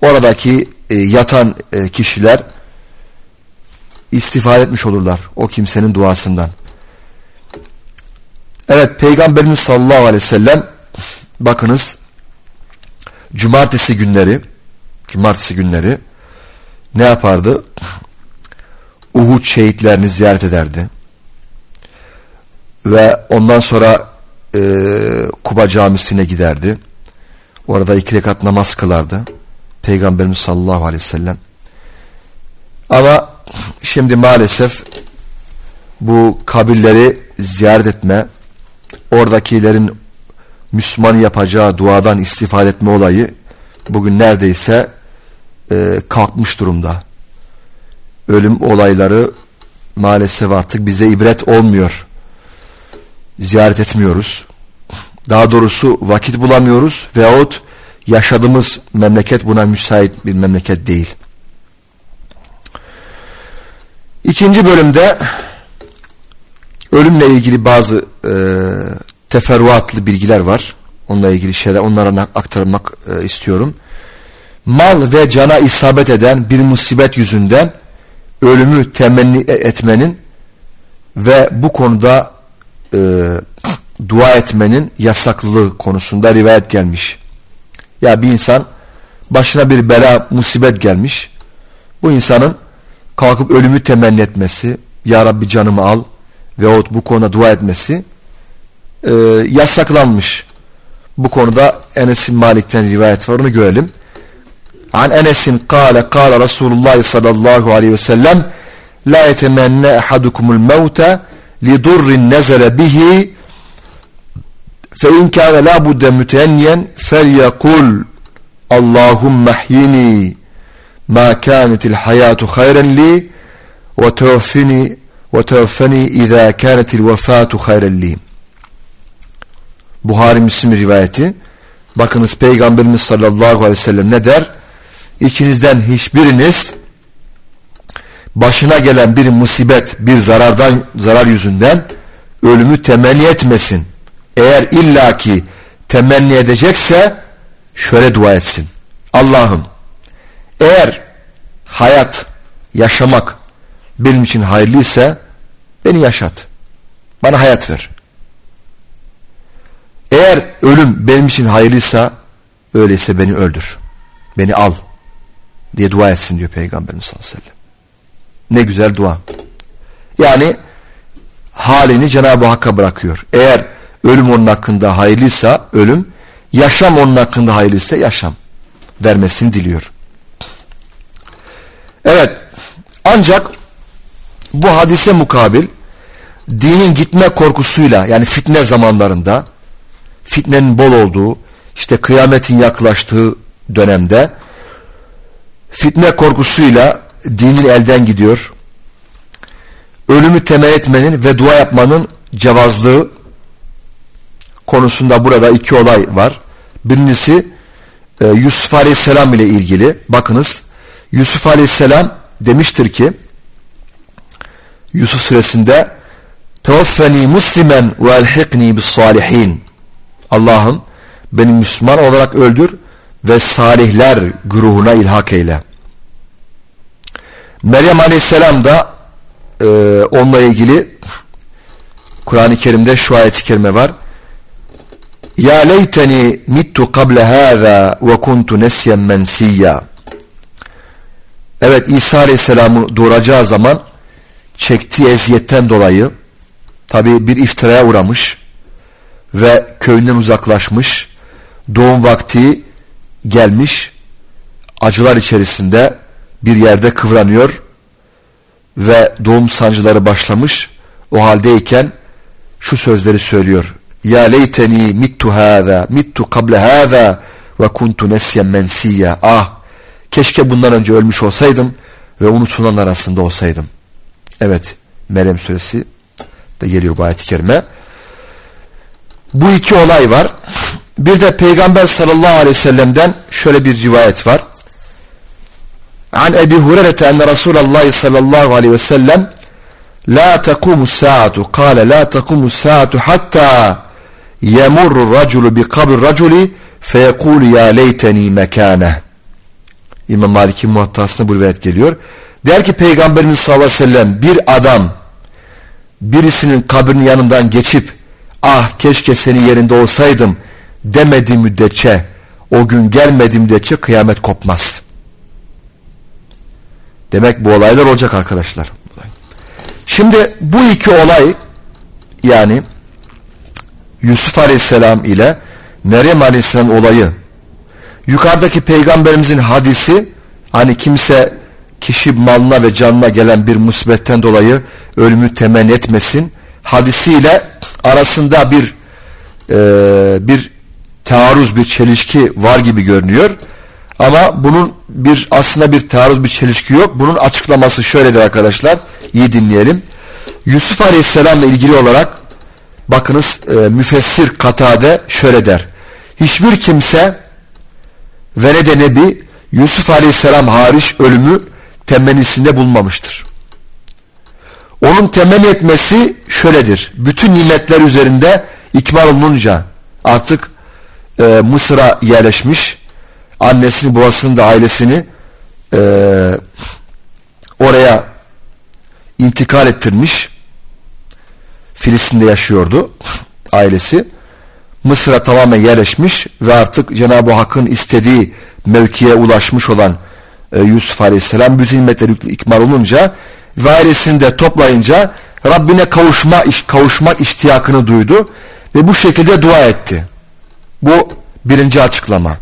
oradaki e, yatan e, kişiler istifade etmiş olurlar o kimsenin duasından. Evet Peygamberimiz sallallahu aleyhi ve sellem bakınız cumartesi günleri cumartesi günleri ne yapardı? Uhud şehitlerini ziyaret ederdi. Ve ondan sonra e, Kuba camisine giderdi. Orada iki rekat namaz kılardı. Peygamberimiz sallallahu aleyhi ve sellem. Ama şimdi maalesef bu kabirleri ziyaret etme, oradakilerin Müslüman yapacağı duadan istifade etme olayı bugün neredeyse e, kalkmış durumda ölüm olayları maalesef artık bize ibret olmuyor. Ziyaret etmiyoruz. Daha doğrusu vakit bulamıyoruz veyahut yaşadığımız memleket buna müsait bir memleket değil. İkinci bölümde ölümle ilgili bazı e, teferruatlı bilgiler var. Onunla ilgili şeyler onlara aktarmak e, istiyorum. Mal ve cana isabet eden bir musibet yüzünden ölümü temenni e, etmenin ve bu konuda e, dua etmenin yasaklılığı konusunda rivayet gelmiş. Ya bir insan başına bir bela musibet gelmiş. Bu insanın kalkıp ölümü temenni etmesi, Ya Rabbi canımı al veyahut bu konuda dua etmesi e, yasaklanmış. Bu konuda Enes'in Malik'ten rivayet var onu görelim. An Enes'in kâle kâle Resulullah sallallahu aleyhi ve sellem la yetemenne ehadukumul mevte li durrin nezere bihi fe in kâne la budde mütenyen fel yekul Allahümme hyini ma kânetil hayatu hayren li ve tevaffini ve tevaffeni izâ kânetil vefâtu hayren li. Buhari Müslim rivayeti bakınız Peygamberimiz sallallahu aleyhi ve sellem ne der? İçinizden hiçbiriniz başına gelen bir musibet bir zarardan zarar yüzünden ölümü temenni etmesin eğer illaki temenni edecekse şöyle dua etsin. Allah'ım eğer hayat, yaşamak benim için hayırlıysa beni yaşat. Bana hayat ver. Eğer ölüm benim için hayırlıysa öyleyse beni öldür. Beni al diye dua etsin diyor Peygamberimiz sallallahu aleyhi ve sellem. Ne güzel dua. Yani halini Cenab-ı Hakk'a bırakıyor. Eğer ölüm onun hakkında hayırlıysa ölüm, yaşam onun hakkında hayırlıysa yaşam vermesini diliyor. Evet ancak bu hadise mukabil dinin gitme korkusuyla yani fitne zamanlarında fitnenin bol olduğu işte kıyametin yaklaştığı dönemde fitne korkusuyla dinin elden gidiyor. Ölümü temel etmenin ve dua yapmanın cevazlığı konusunda burada iki olay var. Birincisi e, Yusuf Aleyhisselam ile ilgili. Bakınız Yusuf Aleyhisselam demiştir ki Yusuf suresinde Tevaffeni muslimen ve elhikni bis salihin Allah'ım beni Müslüman olarak öldür ve salihler güruhuna ilhak eyle. Meryem Aleyhisselam da e, onunla ilgili Kur'an-ı Kerim'de şu ayet-i kerime var. Ya leyteni mittu kable hâzâ ve kuntu nesyen mensiyya. Evet İsa Aleyhisselam'ı doğuracağı zaman çektiği eziyetten dolayı tabi bir iftiraya uğramış ve köyünden uzaklaşmış doğum vakti gelmiş acılar içerisinde bir yerde kıvranıyor ve doğum sancıları başlamış o haldeyken şu sözleri söylüyor ya leyteni mittu hâzâ mittu kable hâzâ ve kuntu nesyen mensiyya ah keşke bundan önce ölmüş olsaydım ve unutulan arasında olsaydım. Evet Meryem suresi de geliyor bu ayet-i kerime. Bu iki olay var. Bir de Peygamber sallallahu aleyhi ve sellem'den şöyle bir rivayet var. An Ebi Hureyre enne Resulullah sallallahu aleyhi ve sellem La tekumu saatu kâle la tekumu saatu hatta yemurru raculu bi kabr raculi feyekulu ya leyteni mekâne İmam Malik'in muhattasına bu rivayet geliyor. Der ki Peygamberimiz sallallahu aleyhi ve sellem bir adam birisinin kabrinin yanından geçip ah keşke senin yerinde olsaydım demedi müddetçe o gün gelmedi müddetçe kıyamet kopmaz. Demek bu olaylar olacak arkadaşlar. Şimdi bu iki olay yani Yusuf Aleyhisselam ile Meryem Aleyhisselam olayı yukarıdaki peygamberimizin hadisi hani kimse kişi malına ve canına gelen bir musibetten dolayı ölümü temenni etmesin hadisiyle arasında bir e, bir taarruz bir çelişki var gibi görünüyor. Ama bunun bir aslında bir taarruz bir çelişki yok. Bunun açıklaması şöyledir arkadaşlar. İyi dinleyelim. Yusuf Aleyhisselam ile ilgili olarak bakınız e, müfessir Katade şöyle der. Hiçbir kimse ve ne de Nebi Yusuf Aleyhisselam hariç ölümü temennisinde bulmamıştır. Onun temenni etmesi şöyledir. Bütün nimetler üzerinde ikmal olununca artık e, Mısır'a yerleşmiş annesini babasını da ailesini e, oraya intikal ettirmiş Filistin'de yaşıyordu ailesi. Mısır'a tamamen yerleşmiş ve artık Cenab-ı Hakk'ın istediği mevkiye ulaşmış olan e, Yusuf Aleyhisselam bütün nimetler ikmal olunca ve ailesini de toplayınca Rabbine kavuşma kavuşmak iştiyakını duydu ve bu şekilde dua etti. Bu birinci açıklama.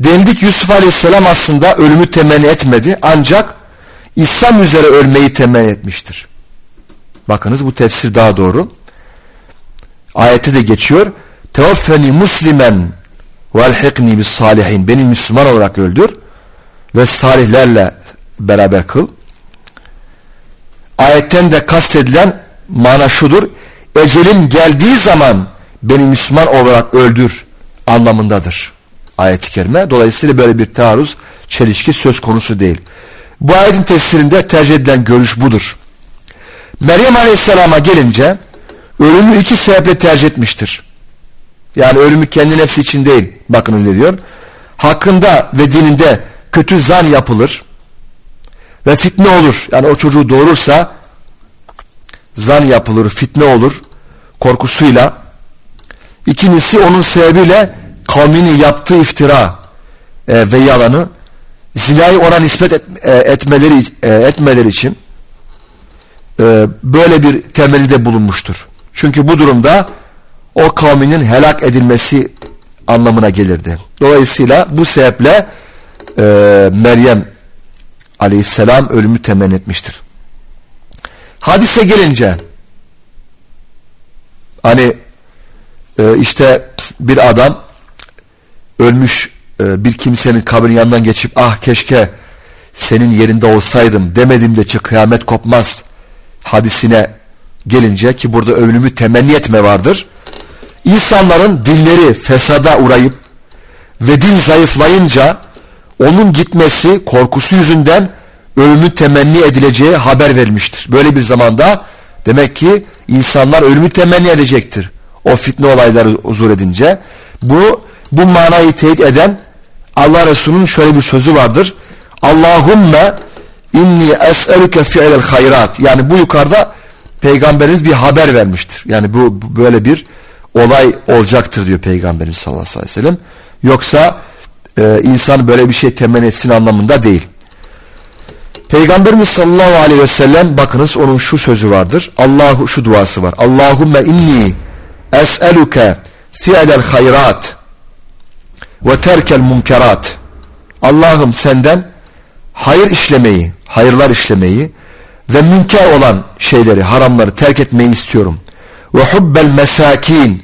Dendik Yusuf Aleyhisselam aslında ölümü temenni etmedi ancak İslam üzere ölmeyi temenni etmiştir. Bakınız bu tefsir daha doğru. Ayette de geçiyor. Tevaffeni muslimen velhikni bis salihin. Beni Müslüman olarak öldür ve salihlerle beraber kıl. Ayetten de kastedilen mana şudur. Ecelim geldiği zaman beni Müslüman olarak öldür anlamındadır. Ayet-i kerime. Dolayısıyla böyle bir taarruz, çelişki söz konusu değil. Bu ayetin tefsirinde tercih edilen görüş budur. Meryem Aleyhisselam'a gelince ölümü iki sebeple tercih etmiştir. Yani ölümü kendi nefsi için değil. Bakın ne diyor. Hakkında ve dininde kötü zan yapılır. Ve fitne olur. Yani o çocuğu doğurursa zan yapılır, fitne olur. Korkusuyla. İkincisi onun sebebiyle kavmini yaptığı iftira e, ve yalanı zinayı ona nispet et, e, etmeleri, e, etmeleri için e, böyle bir temeli de bulunmuştur. Çünkü bu durumda o kavminin helak edilmesi anlamına gelirdi. Dolayısıyla bu sebeple e, Meryem aleyhisselam ölümü temenni etmiştir. Hadise gelince hani e, işte bir adam ölmüş e, bir kimsenin kabrin yanından geçip ah keşke senin yerinde olsaydım demedim de kıyamet kopmaz hadisine gelince ki burada ölümü temenni etme vardır. İnsanların dinleri fesada uğrayıp ve din zayıflayınca onun gitmesi korkusu yüzünden ölümü temenni edileceği haber verilmiştir. Böyle bir zamanda demek ki insanlar ölümü temenni edecektir. O fitne olayları huzur edince. Bu, bu manayı teyit eden Allah Resulü'nün şöyle bir sözü vardır. Allahümme inni es'elüke fi'lel hayrat. Yani bu yukarıda peygamberimiz bir haber vermiştir. Yani bu, böyle bir olay olacaktır diyor peygamberimiz sallallahu aleyhi ve sellem. Yoksa e, insan böyle bir şey temenni etsin anlamında değil. Peygamberimiz sallallahu aleyhi ve sellem bakınız onun şu sözü vardır. Allahu şu duası var. Allahumme inni es'eluke fi'lel hayrat ve terkel munkerat. Allah'ım senden hayır işlemeyi, hayırlar işlemeyi ve münker olan şeyleri, haramları terk etmeyi istiyorum. Ve hubbel mesakin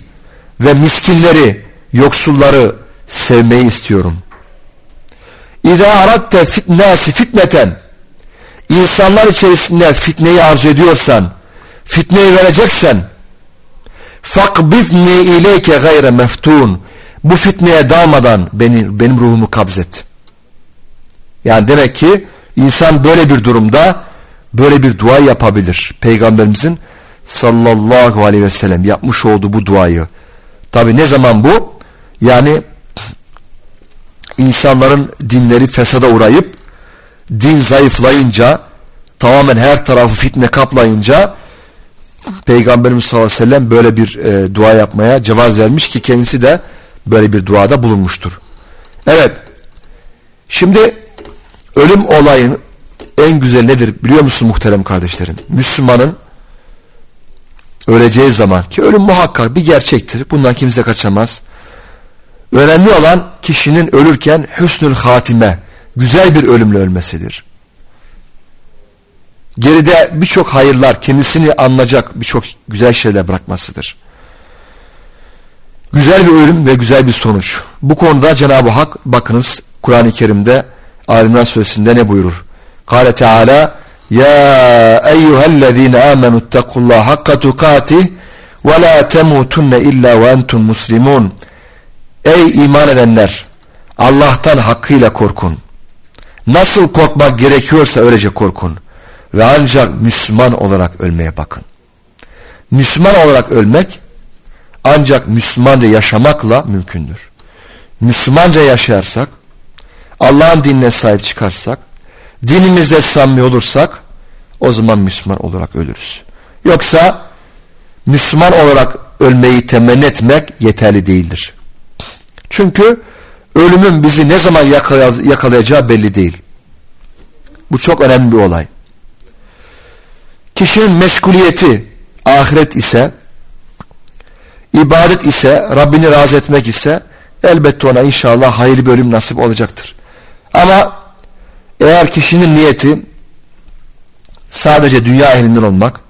ve miskinleri, yoksulları sevmeyi istiyorum. İza aratte fitnasi fitneten insanlar içerisinde fitneyi arzu ediyorsan, fitneyi vereceksen fakbidni ileyke gayre meftun bu fitneye dalmadan beni, benim ruhumu kabzet. Yani demek ki insan böyle bir durumda böyle bir dua yapabilir. Peygamberimizin sallallahu aleyhi ve sellem yapmış olduğu bu duayı. Tabi ne zaman bu? Yani insanların dinleri fesada uğrayıp din zayıflayınca tamamen her tarafı fitne kaplayınca Peygamberimiz sallallahu aleyhi ve sellem böyle bir e, dua yapmaya cevaz vermiş ki kendisi de böyle bir duada bulunmuştur. Evet. Şimdi ölüm olayın en güzel nedir biliyor musun muhterem kardeşlerim? Müslümanın öleceği zaman ki ölüm muhakkak bir gerçektir. Bundan kimse kaçamaz. Önemli olan kişinin ölürken hüsnül hatime, güzel bir ölümle ölmesidir. Geride birçok hayırlar, kendisini anlayacak birçok güzel şeyler bırakmasıdır. Güzel bir ölüm ve güzel bir sonuç. Bu konuda Cenab-ı Hak bakınız Kur'an-ı Kerim'de Alimran Suresi'nde ne buyurur? Kale Teala Ya eyyühellezine amenu ittakullaha hakka tukatih ve la temutunne illa ve entum muslimun Ey iman edenler! Allah'tan hakkıyla korkun. Nasıl korkmak gerekiyorsa öylece korkun. Ve ancak Müslüman olarak ölmeye bakın. Müslüman olarak ölmek ancak Müslümanca yaşamakla mümkündür. Müslümanca yaşarsak, Allah'ın dinine sahip çıkarsak, dinimizde samimi olursak, o zaman Müslüman olarak ölürüz. Yoksa Müslüman olarak ölmeyi temenni etmek yeterli değildir. Çünkü ölümün bizi ne zaman yakalayacağı belli değil. Bu çok önemli bir olay. Kişinin meşguliyeti ahiret ise, ibadet ise, Rabbini razı etmek ise elbette ona inşallah hayırlı bir ölüm nasip olacaktır. Ama eğer kişinin niyeti sadece dünya ehlinden olmak,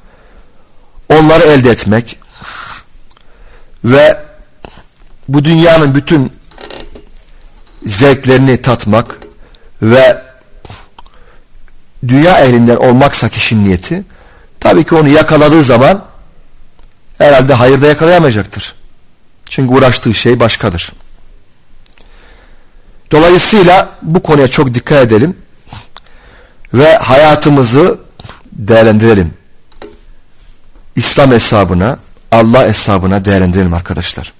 onları elde etmek ve bu dünyanın bütün zevklerini tatmak ve dünya ehlinden olmaksa kişinin niyeti tabii ki onu yakaladığı zaman herhalde hayırda yakalayamayacaktır. Çünkü uğraştığı şey başkadır. Dolayısıyla bu konuya çok dikkat edelim ve hayatımızı değerlendirelim. İslam hesabına, Allah hesabına değerlendirelim arkadaşlar.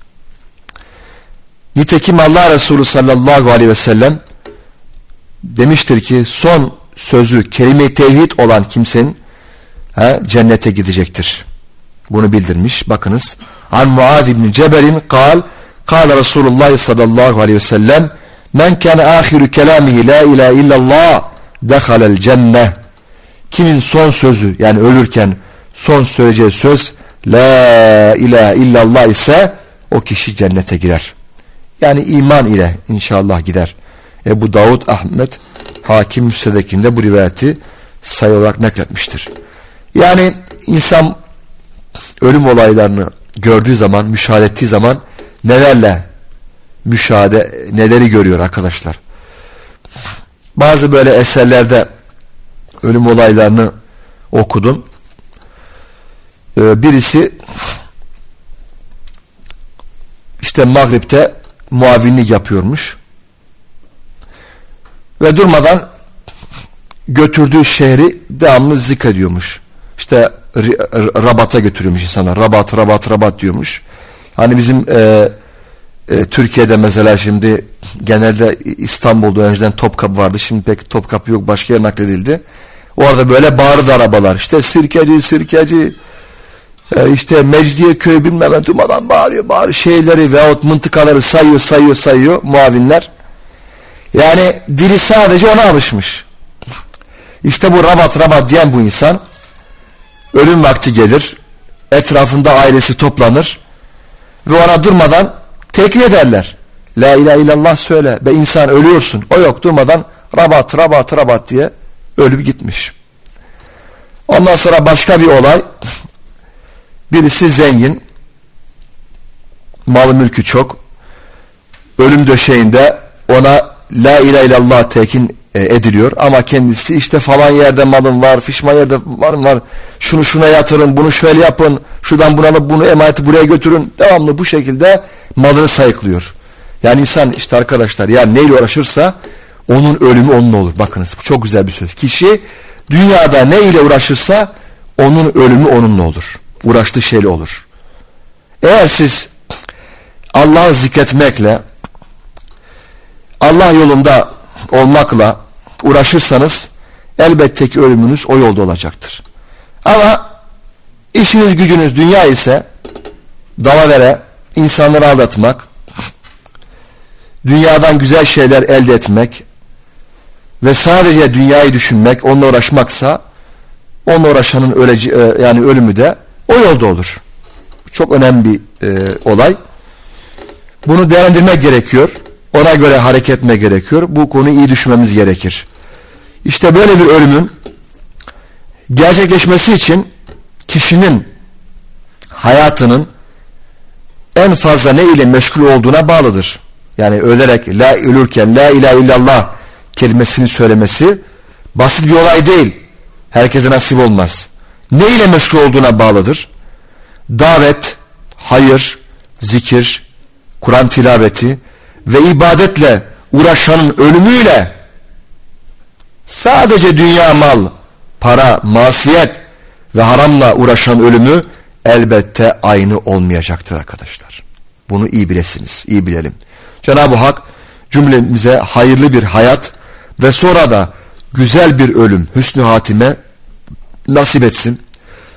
Nitekim Allah Resulü sallallahu aleyhi ve sellem demiştir ki son sözü kelime-i tevhid olan kimsenin he, cennete gidecektir. Bunu bildirmiş. Bakınız. An Muad ibn Cebel'in kal kal Resulullah sallallahu aleyhi ve sellem men kâne ahiru kelamihi la ilahe illallah dehalel cenneh kimin son sözü yani ölürken son söyleyeceği söz la ilahe illallah ise o kişi cennete girer. Yani iman ile inşallah gider. Ebu Davud Ahmet Hakim Müstedek'inde bu rivayeti sayı olarak nakletmiştir. Yani insan ölüm olaylarını gördüğü zaman, müşahede ettiği zaman nelerle müşahede, neleri görüyor arkadaşlar. Bazı böyle eserlerde ölüm olaylarını okudum. Ee, birisi işte Maghrib'te muavinlik yapıyormuş. Ve durmadan götürdüğü şehri devamlı zikrediyormuş. İşte Rabat'a götürüyormuş insanlar. Rabat, Rabat, Rabat diyormuş. Hani bizim e, e, Türkiye'de mesela şimdi genelde İstanbul'da önceden Topkapı vardı. Şimdi pek Topkapı yok. Başka yer nakledildi. Orada böyle bağırdı arabalar. İşte sirkeci, sirkeci, e, işte Mecidiyeköy bilmem ne durmadan bağırıyor, bağırıyor. Şeyleri veyahut mıntıkaları sayıyor, sayıyor, sayıyor muavinler. Yani dili sadece ona alışmış. İşte bu rabat rabat diyen bu insan ölüm vakti gelir. Etrafında ailesi toplanır ve ona durmadan tekrar ederler. La ilahe illallah söyle be insan ölüyorsun. O yok durmadan rabat rabat rabat diye ölüp gitmiş. Ondan sonra başka bir olay. Birisi zengin. Malı mülkü çok. Ölüm döşeğinde ona la ilahe illallah tekin ediliyor ama kendisi işte falan yerde malım var, fişman yerde malım var. Şunu şuna yatırın, bunu şöyle yapın. Şuradan bunu alıp bunu emaneti buraya götürün. Devamlı bu şekilde malını sayıklıyor. Yani insan işte arkadaşlar ya neyle uğraşırsa onun ölümü onun olur. Bakınız bu çok güzel bir söz. Kişi dünyada ne ile uğraşırsa onun ölümü onunla olur. Uğraştığı şeyle olur. Eğer siz Allah'ı zikretmekle Allah yolunda olmakla uğraşırsanız elbette ki ölümünüz o yolda olacaktır. Ama işiniz gücünüz dünya ise dalavere insanları aldatmak, dünyadan güzel şeyler elde etmek ve sadece dünyayı düşünmek, onunla uğraşmaksa onunla uğraşanın öleci, e, yani ölümü de o yolda olur. Çok önemli bir e, olay. Bunu değerlendirmek gerekiyor. Ona göre hareket etme gerekiyor. Bu konuyu iyi düşünmemiz gerekir. İşte böyle bir ölümün gerçekleşmesi için kişinin hayatının en fazla ne ile meşgul olduğuna bağlıdır. Yani ölerek la ölürken la ilahe illallah kelimesini söylemesi basit bir olay değil. Herkese nasip olmaz. Ne ile meşgul olduğuna bağlıdır. Davet, hayır, zikir, Kur'an tilaveti ve ibadetle uğraşanın ölümüyle sadece dünya mal, para, masiyet ve haramla uğraşan ölümü elbette aynı olmayacaktır arkadaşlar. Bunu iyi bilesiniz, iyi bilelim. Cenab-ı Hak cümlemize hayırlı bir hayat ve sonra da güzel bir ölüm, hüsnü hatime nasip etsin.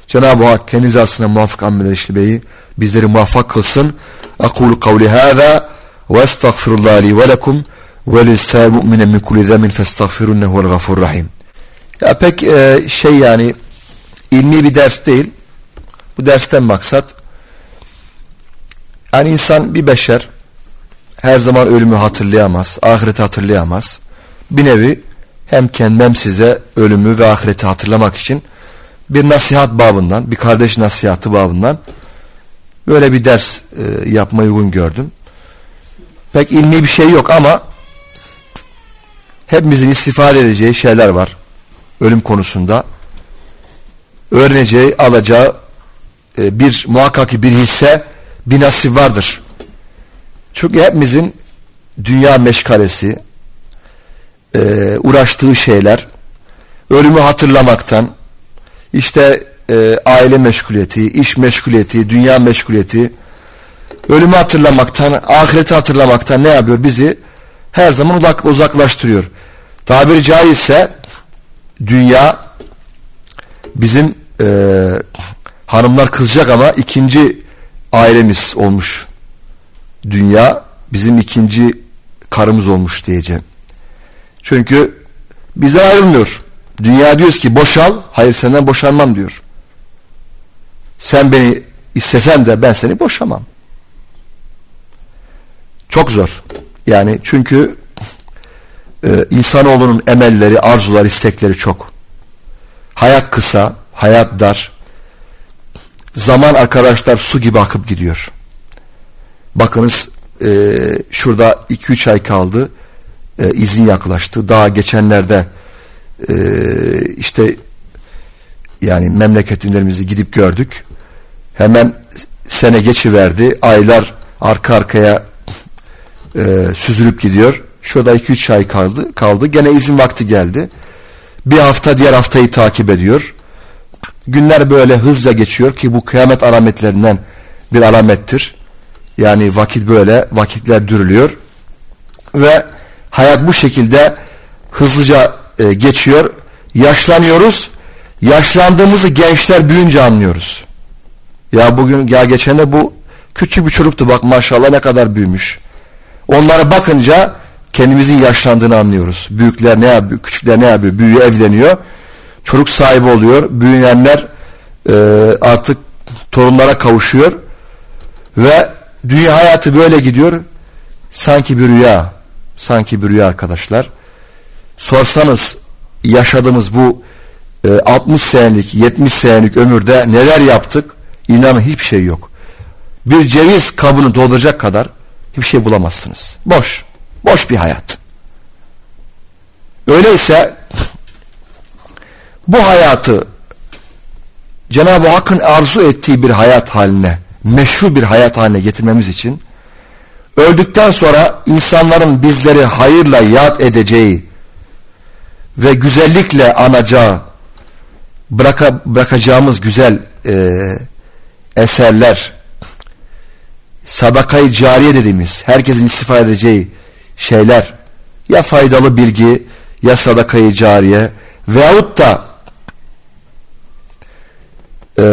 Cenab-ı Hak kendi rızasına muvaffak ameller işlemeyi bizleri muvaffak kılsın. Akulu kavli hâzâ ve estağfirullah li ve lekum ve lissâ mu'minen min kulli zemin festağfirunnehu rahim. Ya pek e, şey yani ilmi bir ders değil. Bu dersten maksat yani insan bir beşer her zaman ölümü hatırlayamaz, ahireti hatırlayamaz. Bir nevi hem kendim size ölümü ve ahireti hatırlamak için bir nasihat babından, bir kardeş nasihatı babından böyle bir ders e, yapmayı uygun gördüm. Pek ilmi bir şey yok ama hepimizin istifade edeceği şeyler var ölüm konusunda. Öğreneceği, alacağı e, bir muhakkak bir hisse, bir nasip vardır. Çünkü hepimizin dünya meşgalesi, e, uğraştığı şeyler, ölümü hatırlamaktan, işte e, aile meşguliyeti, iş meşguliyeti, dünya meşguliyeti, ölümü hatırlamaktan, ahireti hatırlamaktan ne yapıyor? Bizi her zaman uzaklaştırıyor. Tabiri caizse dünya bizim e, hanımlar kızacak ama ikinci ailemiz olmuş. Dünya bizim ikinci karımız olmuş diyeceğim. Çünkü bizden ayrılmıyor. Dünya diyoruz ki boşal, hayır senden boşanmam diyor. Sen beni istesen de ben seni boşamam. Çok zor. Yani çünkü e, insanoğlunun emelleri, arzular, istekleri çok. Hayat kısa, hayat dar. Zaman arkadaşlar su gibi akıp gidiyor. Bakınız e, şurada 2-3 ay kaldı. E, izin yaklaştı. Daha geçenlerde e, işte yani memleketlerimizi gidip gördük. Hemen sene geçiverdi. Aylar arka arkaya e, süzülüp gidiyor. Şurada 2-3 ay kaldı. kaldı. Gene izin vakti geldi. Bir hafta diğer haftayı takip ediyor. Günler böyle hızla geçiyor ki bu kıyamet alametlerinden bir alamettir. Yani vakit böyle, vakitler dürülüyor. Ve hayat bu şekilde hızlıca e, geçiyor. Yaşlanıyoruz. Yaşlandığımızı gençler büyünce anlıyoruz. Ya bugün ya geçen de bu küçük bir çocuktu bak maşallah ne kadar büyümüş. Onlara bakınca kendimizin yaşlandığını anlıyoruz. Büyükler ne yapıyor, küçükler ne yapıyor? Büyüyor, evleniyor. Çocuk sahibi oluyor. Büyüyenler e, artık torunlara kavuşuyor. Ve dünya hayatı böyle gidiyor. Sanki bir rüya. Sanki bir rüya arkadaşlar. Sorsanız yaşadığımız bu e, 60 senelik, 70 senelik ömürde neler yaptık? İnanın hiçbir şey yok. Bir ceviz kabını dolduracak kadar hiçbir şey bulamazsınız. Boş. Boş bir hayat. Öyleyse bu hayatı Cenab-ı Hakk'ın arzu ettiği bir hayat haline, meşru bir hayat haline getirmemiz için öldükten sonra insanların bizleri hayırla yad edeceği ve güzellikle anacağı bıraka, bırakacağımız güzel e, eserler sadakayı cariye dediğimiz herkesin istifade edeceği şeyler ya faydalı bilgi ya sadakayı cariye veyahut da e,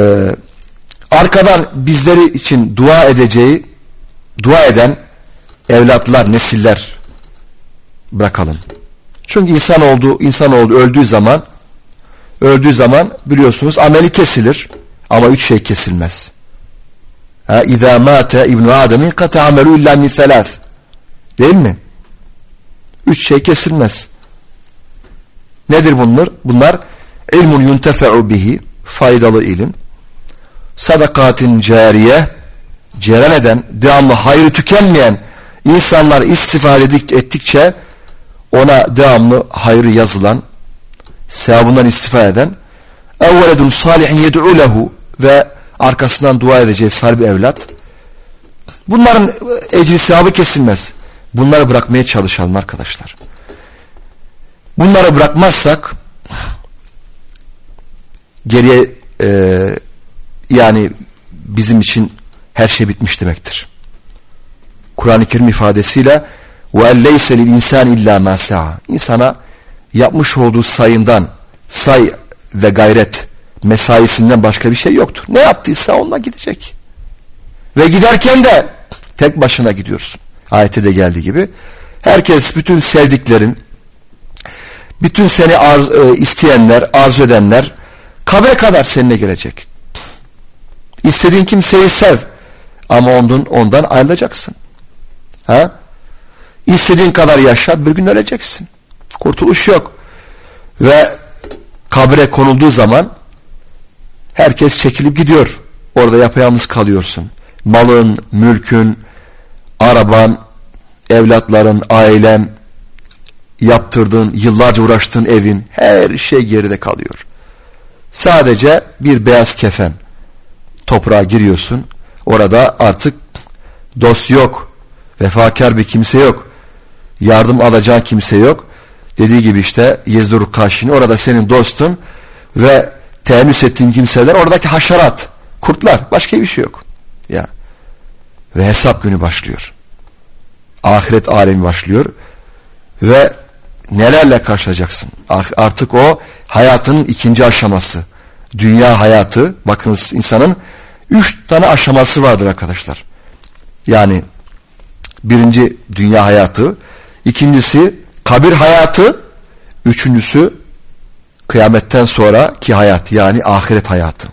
arkadan bizleri için dua edeceği dua eden evlatlar, nesiller bırakalım. Çünkü insan oldu, insan oldu öldüğü zaman öldüğü zaman biliyorsunuz ameli kesilir ama üç şey kesilmez. İza mate İbn Adem'in amelu illa min thalath. Değil mi? Üç şey kesilmez. Nedir bunlar? Bunlar ilmun yuntefe'u bihi faydalı ilim. Sadakatin cariye ceren eden, devamlı hayrı tükenmeyen insanlar istifade ettikçe ona devamlı hayrı yazılan sevabından istifade eden evveledun salihin yed'u lehu ve arkasından dua edeceği salih evlat bunların ecri sevabı kesilmez Bunları bırakmaya çalışalım arkadaşlar. Bunları bırakmazsak geriye e, yani bizim için her şey bitmiş demektir. Kur'an-ı Kerim ifadesiyle وَاَلَّيْسَ لِلْاِنْسَانِ اِلَّا مَا سَعَى İnsana yapmış olduğu sayından say ve gayret mesaisinden başka bir şey yoktur. Ne yaptıysa onunla gidecek. Ve giderken de tek başına gidiyorsun. Ayette de geldiği gibi. Herkes bütün sevdiklerin, bütün seni arz, e, isteyenler, arzu edenler kabre kadar seninle gelecek. İstediğin kimseyi sev ama ondan, ondan ayrılacaksın. Ha? İstediğin kadar yaşa bir gün öleceksin. Kurtuluş yok. Ve kabre konulduğu zaman herkes çekilip gidiyor. Orada yapayalnız kalıyorsun. Malın, mülkün, araban, evlatların, ailen, yaptırdığın, yıllarca uğraştığın evin her şey geride kalıyor. Sadece bir beyaz kefen toprağa giriyorsun. Orada artık dost yok. Vefakar bir kimse yok. Yardım alacağın kimse yok. Dediği gibi işte Yezdur Kaşini orada senin dostun ve teennüs ettiğin kimseler oradaki haşerat, kurtlar. Başka bir şey yok. Ya. Ve hesap günü başlıyor. Ahiret alemi başlıyor. Ve nelerle karşılayacaksın? Ah, artık o hayatın ikinci aşaması. Dünya hayatı. Bakınız insanın üç tane aşaması vardır arkadaşlar. Yani birinci dünya hayatı. ikincisi kabir hayatı. Üçüncüsü kıyametten sonra ki hayat yani ahiret hayatı.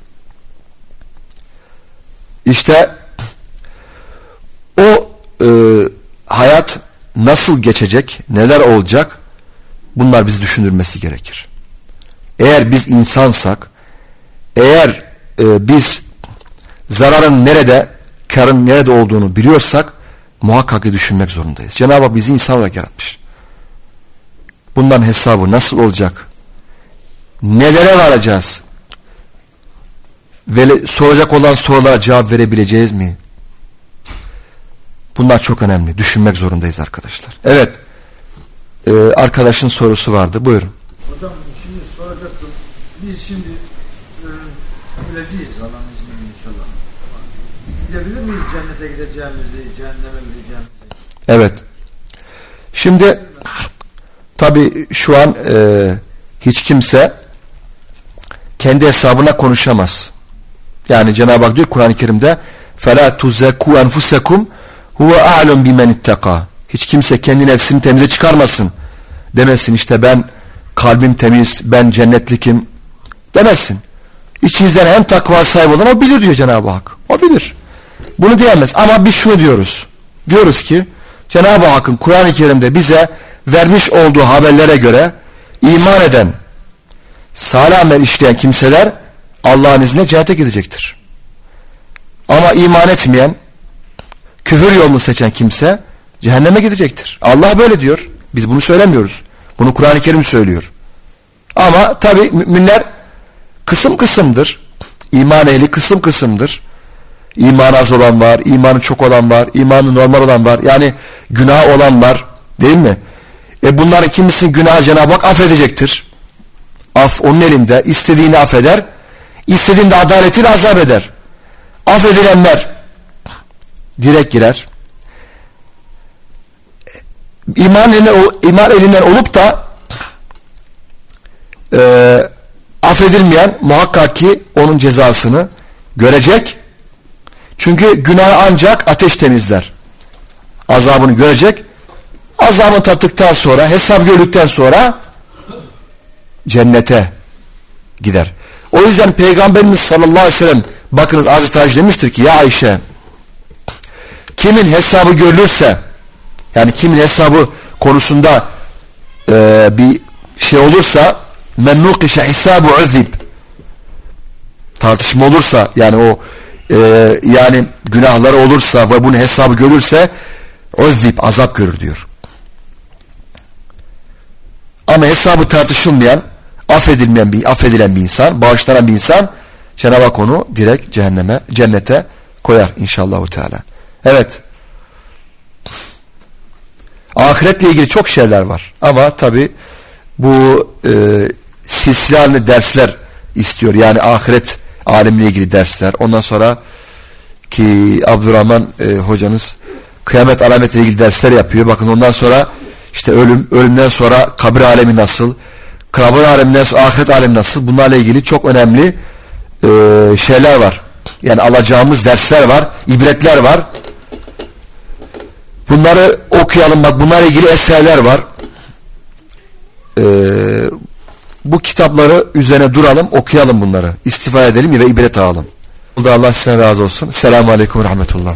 İşte o e, hayat nasıl geçecek, neler olacak bunlar bizi düşündürmesi gerekir. Eğer biz insansak, eğer e, biz zararın nerede, karın nerede olduğunu biliyorsak muhakkak düşünmek zorundayız. Cenab-ı Hak bizi insan olarak yaratmış. Bundan hesabı nasıl olacak? Nelere varacağız? Ve soracak olan sorulara cevap verebileceğiz mi? Bunlar çok önemli. Düşünmek zorundayız arkadaşlar. Evet. Ee, arkadaşın sorusu vardı. Buyurun. Hocam şimdi soracaktım. Biz şimdi e, Allah'ın izniyle inşallah. Bilebilir miyiz cennete gideceğimizi, cehenneme gideceğimizi? Evet. Şimdi tabi şu an e, hiç kimse kendi hesabına konuşamaz. Yani Cenab-ı Hak diyor Kur'an-ı Kerim'de فَلَا تُزَّكُوا أَنْفُسَكُمْ huve a'lem bimen ittaka. Hiç kimse kendi nefsini temize çıkarmasın. Demesin işte ben kalbim temiz, ben cennetlikim demesin. İçinizden en takva sahibi olan o bilir diyor Cenab-ı Hak. O bilir. Bunu diyemez ama biz şunu diyoruz. Diyoruz ki Cenab-ı Hakk'ın Kur'an-ı Kerim'de bize vermiş olduğu haberlere göre iman eden, salih amel işleyen kimseler Allah'ın izniyle cennete gidecektir. Ama iman etmeyen, küfür yolunu seçen kimse cehenneme gidecektir. Allah böyle diyor. Biz bunu söylemiyoruz. Bunu Kur'an-ı Kerim söylüyor. Ama tabi müminler kısım kısımdır. İman ehli kısım kısımdır. İman az olan var, imanı çok olan var, imanı normal olan var. Yani günah olan var. Değil mi? E bunların kimisinin günahı Cenab-ı Hak affedecektir. Af onun elinde. istediğini affeder. İstediğinde adaletiyle azap eder. Affedilenler direkt girer. İman elinden, iman elinden olup da e, affedilmeyen muhakkak ki onun cezasını görecek. Çünkü günah ancak ateş temizler. Azabını görecek. Azabını tattıktan sonra, hesap gördükten sonra cennete gider. O yüzden Peygamberimiz sallallahu aleyhi ve sellem bakınız Hazreti Ayşe demiştir ki ya Ayşe kimin hesabı görülürse yani kimin hesabı konusunda e, bir şey olursa men nukişe hesabu uzib tartışma olursa yani o e, yani günahları olursa ve bunun hesabı görürse uzib azap görür diyor. Ama hesabı tartışılmayan affedilmeyen bir affedilen bir insan, bağışlanan bir insan Cenab-ı Hak onu direkt cehenneme, cennete koyar inşallah Teala. Evet. Ahiretle ilgili çok şeyler var. Ama tabi bu e, silsile halinde dersler istiyor. Yani ahiret alemle ilgili dersler. Ondan sonra ki Abdurrahman e, hocanız kıyamet alametiyle ilgili dersler yapıyor. Bakın ondan sonra işte ölüm, ölümden sonra kabir alemi nasıl, kabir aleminden sonra ahiret alemi nasıl bunlarla ilgili çok önemli e, şeyler var. Yani alacağımız dersler var, ibretler var. Bunları okuyalım bak bunlarla ilgili eserler var. Ee, bu kitapları üzerine duralım okuyalım bunları. İstifade edelim ve ibret alalım. Allah sizden razı olsun. Selamun Aleyküm ve Rahmetullah.